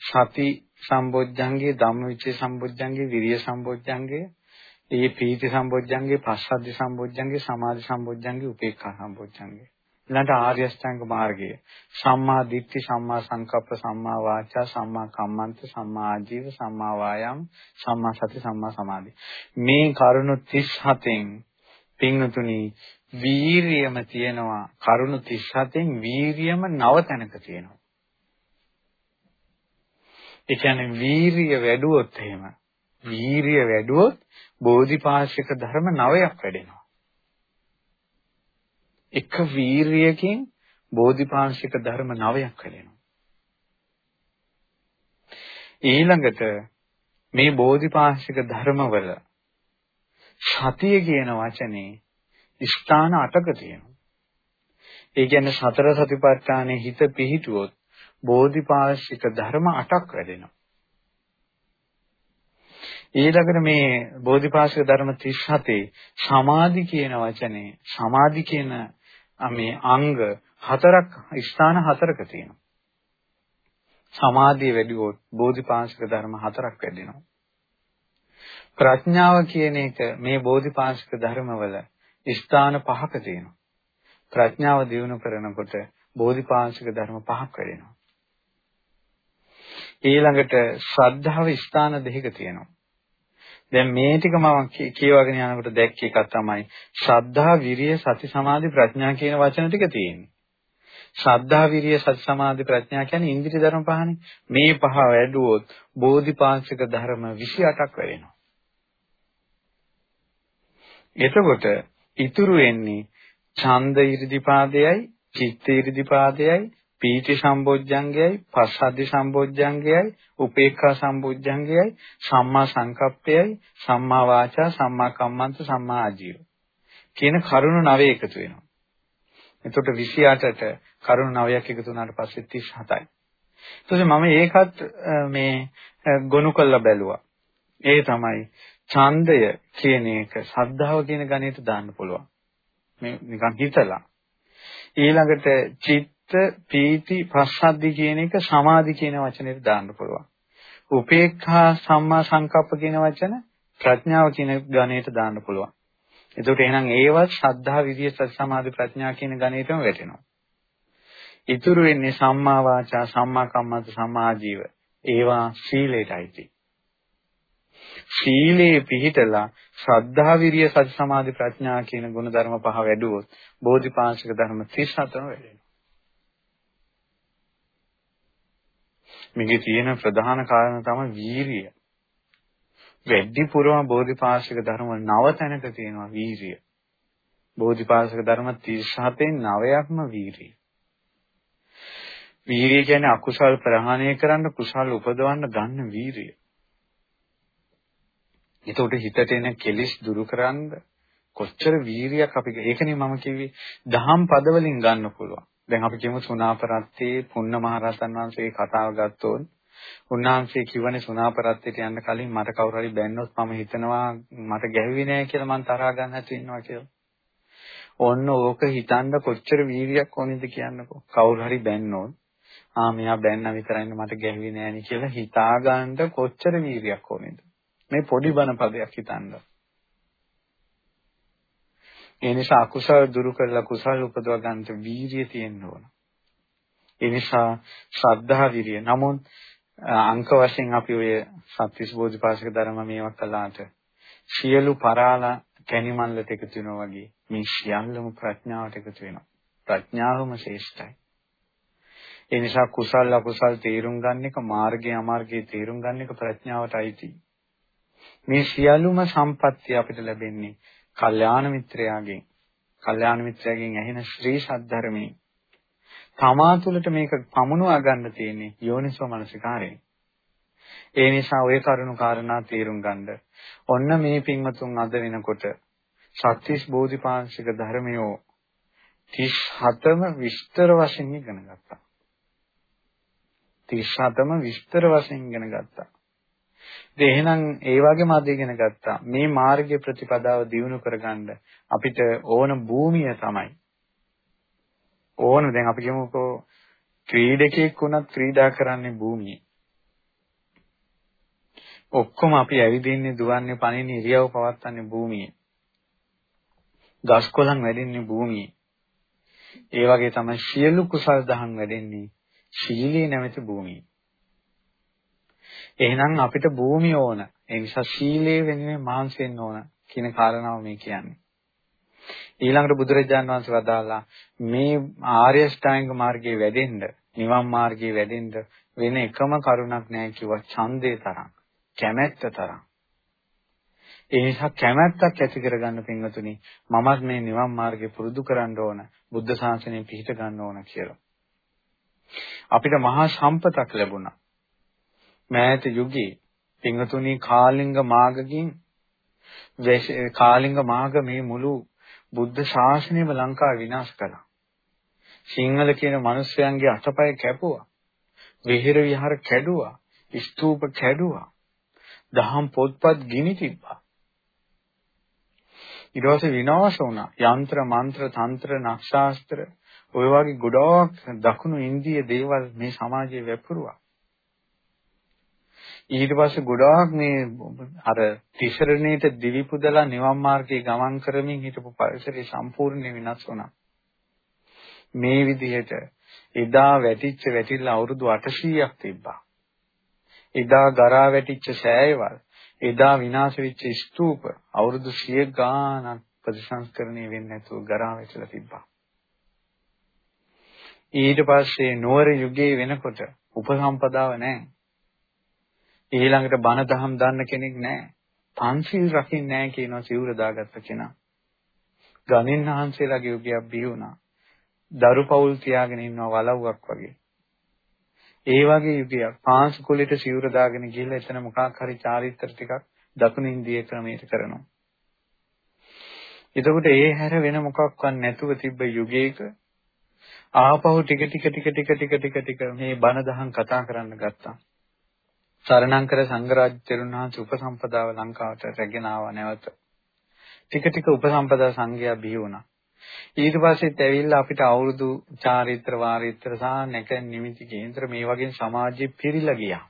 සති සම්බොජ්ජංගේ ධම්මවිචේ සම්බොජ්ජංගේ විරිය සම්බොජ්ජංගේ ඒ පීති සම්බොජ්ජංගේ පස්සද්ධි සම්බොජ්ජංගේ සමාධි සම්බොජ්ජංගේ උපේක්ඛා සම්බොජ්ජංගේ. ඊළඟට ආර්ය අෂ්ටාංග මාර්ගය. සම්මා දිට්ඨි සම්මා සංකප්ප සම්මා වාචා සම්මා කම්මන්ත සම්මා ආජීව සම්මා වායාම සම්මා සති සම්මා සමාධි. මේ කරුණු 37න් පින්තුනි වීරියම තියෙනවා කරුණු 37න් වීරියම නව තැනක තියෙනවා. ඒ කියන්නේ වීරිය වැඩුවොත් එහෙම වීරිය වැඩුවොත් බෝධිපාශික ධර්ම නවයක් වැඩෙනවා. එක වීරියකින් බෝධිපාශික ධර්ම නවයක් වැඩෙනවා. ඊළඟට මේ බෝධිපාශික ධර්මවල සතිය කියන වචනේ ස්ථාන 8ක තියෙනවා. ඒ කියන්නේ සතර සතිපට්ඨානයේ හිත පිහිටුවොත් බෝධිපාශික ධර්ම 8ක් වැඩෙනවා. ඊළඟට මේ බෝධිපාශික ධර්ම 37 සමාධි කියන වචනේ සමාධි කියන මේ අංග හතරක් ස්ථාන හතරක තියෙනවා. සමාධිය වැඩි වොත් බෝධිපාශික ධර්ම හතරක් වැඩෙනවා. ප්‍රඥාව කියන එක මේ බෝධිපාශික ධර්මවල ස්ථාන පහක තියෙනවා. ප්‍රඥාව දියුණු කරනකොට බෝධිපාශික ධර්ම පහක් වැඩෙනවා. ඊළඟට ශ්‍රද්ධාව ස්ථාන දෙකක තියෙනවා. දැන් මේ ටික මම කියවගෙන යනකොට දැක්ක එකක් තමයි ශ්‍රද්ධා, විරිය, සති, සමාධි, ප්‍රඥා කියන වචන ටික තියෙන්නේ. ශ්‍රද්ධා, විරිය, සති, සමාධි, ප්‍රඥා කියන්නේ ඉන්ද්‍රිය ධර්ම පහනේ. මේ පහ වැඩුවොත් බෝධිපාක්ෂික ධර්ම 28ක් වෙනවා. එතකොට ඉතුරු වෙන්නේ ඡන්ද ඉරිදිපාදයයි, චිත්ත ඉරිදිපාදයයි, පීති සම්බොජ්ජංගයයි, පස්සද්ධි සම්බොජ්ජංගයයි, උපේක්ඛා සම්බොජ්ජංගයයි, සම්මා සංකප්පයයි, සම්මා වාචා, සම්මා කම්මන්ත, සම්මා ආජීව. කියන කරුණු නවය එකතු වෙනවා. එතකොට 28ට කරුණු නවයක් එකතු වුණාට පස්සේ 37යි. එතකොට මම ඒකත් මේ ගොනු කරලා බැලුවා. ඒ තමයි ඡන්දය කියන එක සද්ධාව කියන ගණයට දාන්න පුළුවන්. මේ නිකන් හිතලා. ඊළඟට චිත් පීති පස්සද්ධි කියන එක සමාධි කියන වචනෙට දාන්න පුළුවන්. උපේක්ඛා සම්මා සංකප්ප කියන වචන ප්‍රඥාව කියන ගණයට දාන්න පුළුවන්. එතකොට එහෙනම් ඒවත් ශ්‍රද්ධා විරිය සති සමාධි ප්‍රඥා කියන ගණයටම වැටෙනවා. ඉතුරු වෙන්නේ සම්මා වාචා සම්මා කම්මන්ත සම්මා ආජීව. ඒවා සීලයටයි සීලේ පිහිටලා ශ්‍රද්ධා විරිය සති සමාධි ප්‍රඥා කියන ගුණ ධර්ම පහ වැඩුවොත් බෝධිපාශික ධර්ම 37ම වැඩෙනවා. මේකේ තියෙන ප්‍රධාන කාරණා තමයි වීරිය. වැඩිපුරම බෝධිපාශික ධර්ම නව තැනක තියෙනවා වීරිය. බෝධිපාශික ධර්ම 37න් 9ක්ම වීරිය. වීරිය කියන්නේ අකුසල් ප්‍රහාණය කරන්න කුසල් උපදවන්න ගන්න වීරිය. එතකොට හිතට එන කෙලිස් දුරු කරන්න කොච්චර වීරියක් අපි ඒකනේ මම කිව්වේ දහම් පදවලින් ගන්න පුළුවන්. දැන් අපි කියමු සුණාපරත්තේ පුන්න මහරහතන් වහන්සේ කතාව ගත්තොත් උන්වහන්සේ කිව්වනේ සුණාපරත්තේට යන්න කලින් මට කවුරු හරි බැන්නොත් මම හිතනවා මට ගැහුවේ නෑ කියලා මං තරහා ගන්න නැතුව ඉන්නවා කියලා. ඔන්න ඕක හිතන්න කොච්චර වීරියක් ඕනේද කියන්නකෝ. කවුරු හරි බැන්නොත් ආ මෙයා බැන්න විතරයිනේ මට ගැහුවේ නෑනේ කියලා හිතා ගන්න කොච්චර වීරියක් ඕනේද. මේ පොඩි බණ පදයක් හිතන්න. ඒ නිසා අකුසල දුරු කරලා කුසල උපදව ගන්නට වීරිය තියෙන්න ඕන. ඒ නිසා ශ්‍රද්ධා විරිය. නමුත් අංක වශයෙන් අපි ඔය සත්‍විස් බෝධිපාශික ධර්ම මේවා කළාට සියලු පරාලා කැණිමල්ලට එකතු වෙනවා වගේ මේ සියල්ලම ප්‍රඥාවට එකතු වෙනවා. ප්‍රඥාවම ශ්‍රේෂ්ඨයි. ඒ නිසා කුසල අකුසල් තේරුම් ගන්න එක මාර්ගය අමාර්ගය තේරුම් ගන්න එක ප්‍රඥාවට අයිති. මේ සියලුම සම්පත්‍ය අපිට ලැබෙන්නේ කල්යාණ මිත්‍රයාගෙන් කල්යාණ මිත්‍රයාගෙන් ඇහෙන ශ්‍රී සද්ධර්මයේ තමා තුළට මේක පමුණවා ගන්න තියෙන්නේ යෝනිසෝ මනසිකාරයෙන්. ඒ නිසා ওই කරුණු කාරණා තේරුම් ගන්න. ඔන්න මේ පින්වතුන් අද වෙනකොට සත්‍විස් බෝධිපාංශික ධර්මයෝ 37ම විස්තර වශයෙන් ඉගෙන ගත්තා. 37ම විස්තර වශයෙන් ඉගෙන ගත්තා. ඉතින් එහෙනම් ඒ වගේම අද ඉගෙන ගත්තා. මේ මාර්ගයේ ප්‍රතිපදාව දියුණු කරගන්න අපිට ඕන භූමිය තමයි. ඕන දැන් අපි කියමුකෝ ක්‍රීඩකෙක් වුණත් ක්‍රීඩා කරන්නේ භූමියේ. ඔක්කොම අපි ඇවිදින්නේ දුවන්නේ පනින්නේ ඉරියව් පවත්වන්නේ භූමියේ. ගස් කොළන් වැඩෙන්නේ භූමියේ. ඒ වගේ තමයි සියලු කුසල් දහම් වැඩෙන්නේ ශීලී නැමැති භූමියේ. එහෙනම් අපිට භූමිය ඕන. ඒ නිසා සීලය වෙනුවෙන් මහන්සි වෙන්න ඕන කියන කාරණාව මේ කියන්නේ. ඊළඟට බුදුරජාණන් වහන්සේ වදාලා මේ ආර්ය ශ්‍රාංග මාර්ගයේ වැඩෙන්න, නිවන් මාර්ගයේ වැඩෙන්න වෙන එකම කරුණක් නැහැ කිව්වා ඡන්දේ තරම්, කැමැත්ත තරම්. ඒ නිසා කැමැත්තක් ඇති කරගන්න පින්වතුනි මමත් මේ නිවන් මාර්ගේ පුරුදු කරන්න ඕන බුද්ධ ශාසනය පිහිට ගන්න ඕන කියලා. අපිට මහා සම්පතක් ලැබුණා. මෑත යුගයේ පිංගතුණී කාලිංග මාගකින් කාලිංග මාග මේ මුළු බුද්ධ ශාසනයම ලංකාව විනාශ කළා. සිංහල කියන මිනිස්යන්ගේ අතපය කැපුවා. විහෙර විහාර කැඩුවා. ස්තූප කැඩුවා. දහම් පොත්පත් ගිනි තිබ්බා. ඊට පස්සේ විනාශ වුණා. යంత్ర, මන්ත්‍ර, තන්ත්‍ර, නක්ෂාස්ත්‍ර ඔය වගේ ගොඩාක් දකුණු ඉන්දිය දේවල් මේ සමාජයේ වැපරුවා. ඊට පස්සේ ගොඩාක් මේ අර තිසරණේට දිවි පුදලා නිවන් මාර්ගයේ ගමන් කරමින් හිටපු පරිසරය සම්පූර්ණයෙන් වෙනස් වුණා. මේ විදිහට එදා වැටිච්ච වැටිල්ල අවුරුදු 800ක් තිබ්බා. එදා ගරා වැටිච්ච සෑයවල්, එදා විනාශ වෙච්ච ස්තූප අවුරුදු 100 ගාණක් ප්‍රතිසංස්කරණය වෙන්නේ නැතුව ගරා වැටිලා තිබ්බා. ඊට පස්සේ නුවර යුගයේ වෙනකොට උපසම්පදාව නැහැ. ඊළඟට බණ දහම් දන්න කෙනෙක් නැහැ. පන්සිල් රකින්නේ නැහැ කියනවා සිවුර දාගත්ත කෙනා. ගණින් වහන්සේලාගේ යුගයක් බිහි වුණා. දරු පවුල් තියාගෙන ඉන්නවා වලව්වක් වගේ. ඒ වගේ යුගයක් පාංශ කුලෙට සිවුර දාගෙන ගිහලා එතන මොකක් හරි චාරිත්‍ර ටිකක් දකුණු ඉන්දිය ක්‍රමයට කරනවා. එතකොට ඒ හැර වෙන මොකක්වත් නැතුව තිබ්බ යුගයක ආපහු ටික ටික ටික ටික ටික ටික ටික මේ බණ දහම් කතා කරන්න ගත්තා. සරණංකර සංඝරාජ තෙරුණාංශ උපසම්පදාව ලංකාවට රැගෙන ආවා නැවත. ටික ටික උපසම්පදා සංඝයා බිහි වුණා. ඊට පස්සෙත් ඇවිල්ලා අපිට අවුරුදු චාරිත්‍ර වාරිත්‍ර සහ නැක නිමිති කේන්ද්‍ර මේ වගේ සමාජෙ පිරීලා ගියා.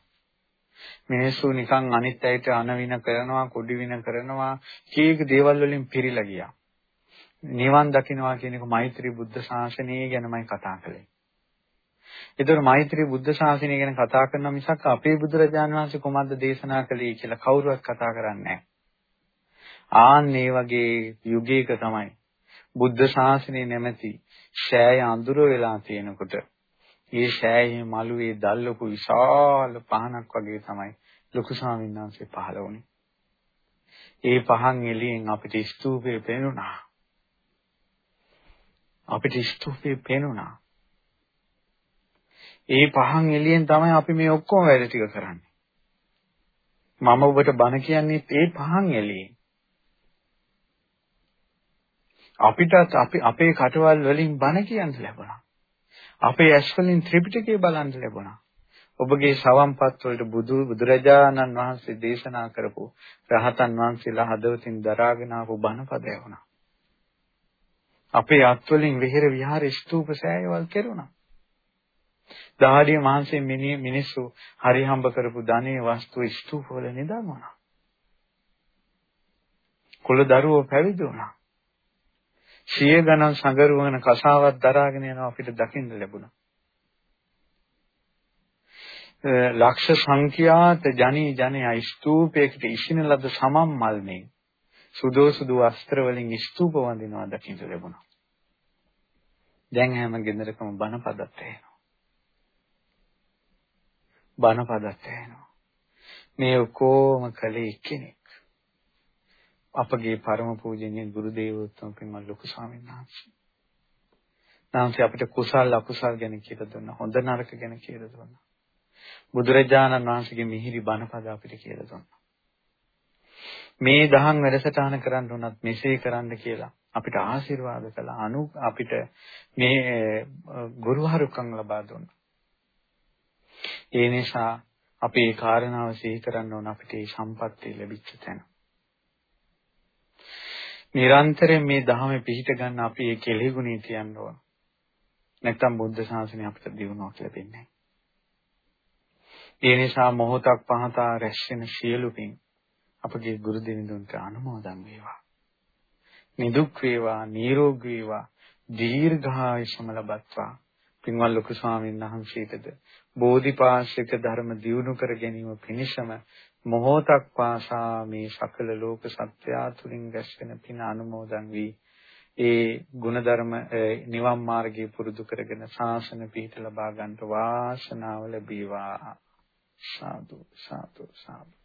මිනිස්සු නිකන් අනිත් අයට අනවින කරනවා, කුඩි වින කරනවා, කීක දේවල් වලින් පිරීලා ගියා. නිවන් දකින්නවා කියන එක මෛත්‍රී බුද්ධ ශාසනය ගැනමයි කතා කළේ. ඒතර මෛත්‍රී බුද්ධ ශාසනය ගැන කතා කරන මිසක් අපේ බුදුරජාණන් වහන්සේ කොහොමද දේශනා කළේ කියලා කවුරුවත් කතා කරන්නේ නැහැ. ආන් මේ වගේ යුගයක තමයි බුද්ධ ශාසනය නැමැති ශෑය අඳුර වෙලා තියෙනකොට ඒ ශෑයේ මළුවේ දැල්ලපු විශාල පහනක් වගේ තමයි ලොකු ස්වාමීන් වහන්සේ පහළ වුණේ. ඒ පහන් එළියෙන් අපිට ස්තූපේ පේනුණා. අපිට ස්තූපේ පේනුණා. ඒ පහන් එළියෙන් තමයි අපි මේ ඔක්කොම වැඩ ටික කරන්නේ. මම ඔබට බණ කියන්නේ ඒ පහන් එළියෙන්. අපිටත් අපි අපේ කටවල් වලින් බණ කියන්න ලැබුණා. අපේ ඇස් වලින් ත්‍රිපිටකය බලන්න ලැබුණා. ඔබගේ සවම්පත් වලට බුදු බුදුරජාණන් වහන්සේ දේශනා කරපු රහතන් වහන්සේලා හදවතින් දරාගෙන ආපු බණපද ඇහුණා. අපේ අත් වලින් විහෙර විහාර ස්තූප සෑයවල් කෙරුණා. දහඩිය මහන්සිය මිනිස්සු හරි හම්බ කරපු ධනෙ වස්තු ස්තූප වල නිදාන වුණා. කුල දරුවෝ පැවිදි වුණා. සිය ගණන් සංගරුවන කසාවක් දරාගෙන යනවා අපිට දකින්න ලැබුණා. ලක්ෂ සංඛ්‍යාත ජනී ජනයා ස්තූපයකට ඉසින ලද සමම් මල්නේ සුදෝ සුදු වස්ත්‍ර වලින් ස්තූප වඳිනවා දකින්න ලැබුණා. දැන් හැම ගෙදරකම බණ පදත් ඇහෙනවා. බණ පදත් ඇහෙනවා. මේ ඔක්කොම කලේ එක්කෙනෙක්. අපගේ ಪರම පූජනීය ගුරු දේවෝත්තම පින්වත් ලොකු ස්වාමීන් වහන්සේ. නාමසේ අපිට කුසල් අකුසල් ගැන කියලා දුන්නා. හොඳ නරක ගැන කියලා දුන්නා. බුදුරජාණන් වහන්සේගේ මිහිරි බණපද අපිට කියලා දුන්නා. මේ දහම් වැඩසටහන කරන්න උනත් මෙසේ කරන්න කියලා අපිට ආශිර්වාද කළා. අනු අපිට මේ ගුරුහරුකම් ලබා දුන්නා. ඒ නිසා අපි ඒ කාරණාව සිහි කරන්න ඕන අපිට මේ සම්පත්තිය ලැබිච්ච තැන. නිරන්තරයෙන් මේ ධහමේ පිහිට ගන්න අපි ඒ කෙලෙගුණේ තියන්න ඕන. නැත්තම් බුද්ධ ශාසනය අපිට දිනුවක් ලැබෙන්නේ ඒ නිසා මොහොතක් පහතා රැස් වෙන සියලු පින් අපගේ ගුරු දෙවිඳුන්ට අනුමෝදන් වේවා. නිදුක් වේවා, නිරෝගී වේවා, දීර්ඝායුෂම ලබත්වා. පින්වත් ලොකු ස්වාමීන් වහන්සේටද බෝධිපාශික ධර්ම දියුණු කර ගැනීම පිණිසම මොහොතක් පාසා මේ සකල ලෝක සත්‍යා තුලින් ගැස්වෙන පින අනුමෝදන් වී ඒ ಗುಣධර්ම නිවන් මාර්ගයේ පුරුදු කරගෙන ශාසන පිහිට ලබා ගන්නට වාසනාව ලැබේවා. සාදු සාදු සාදු.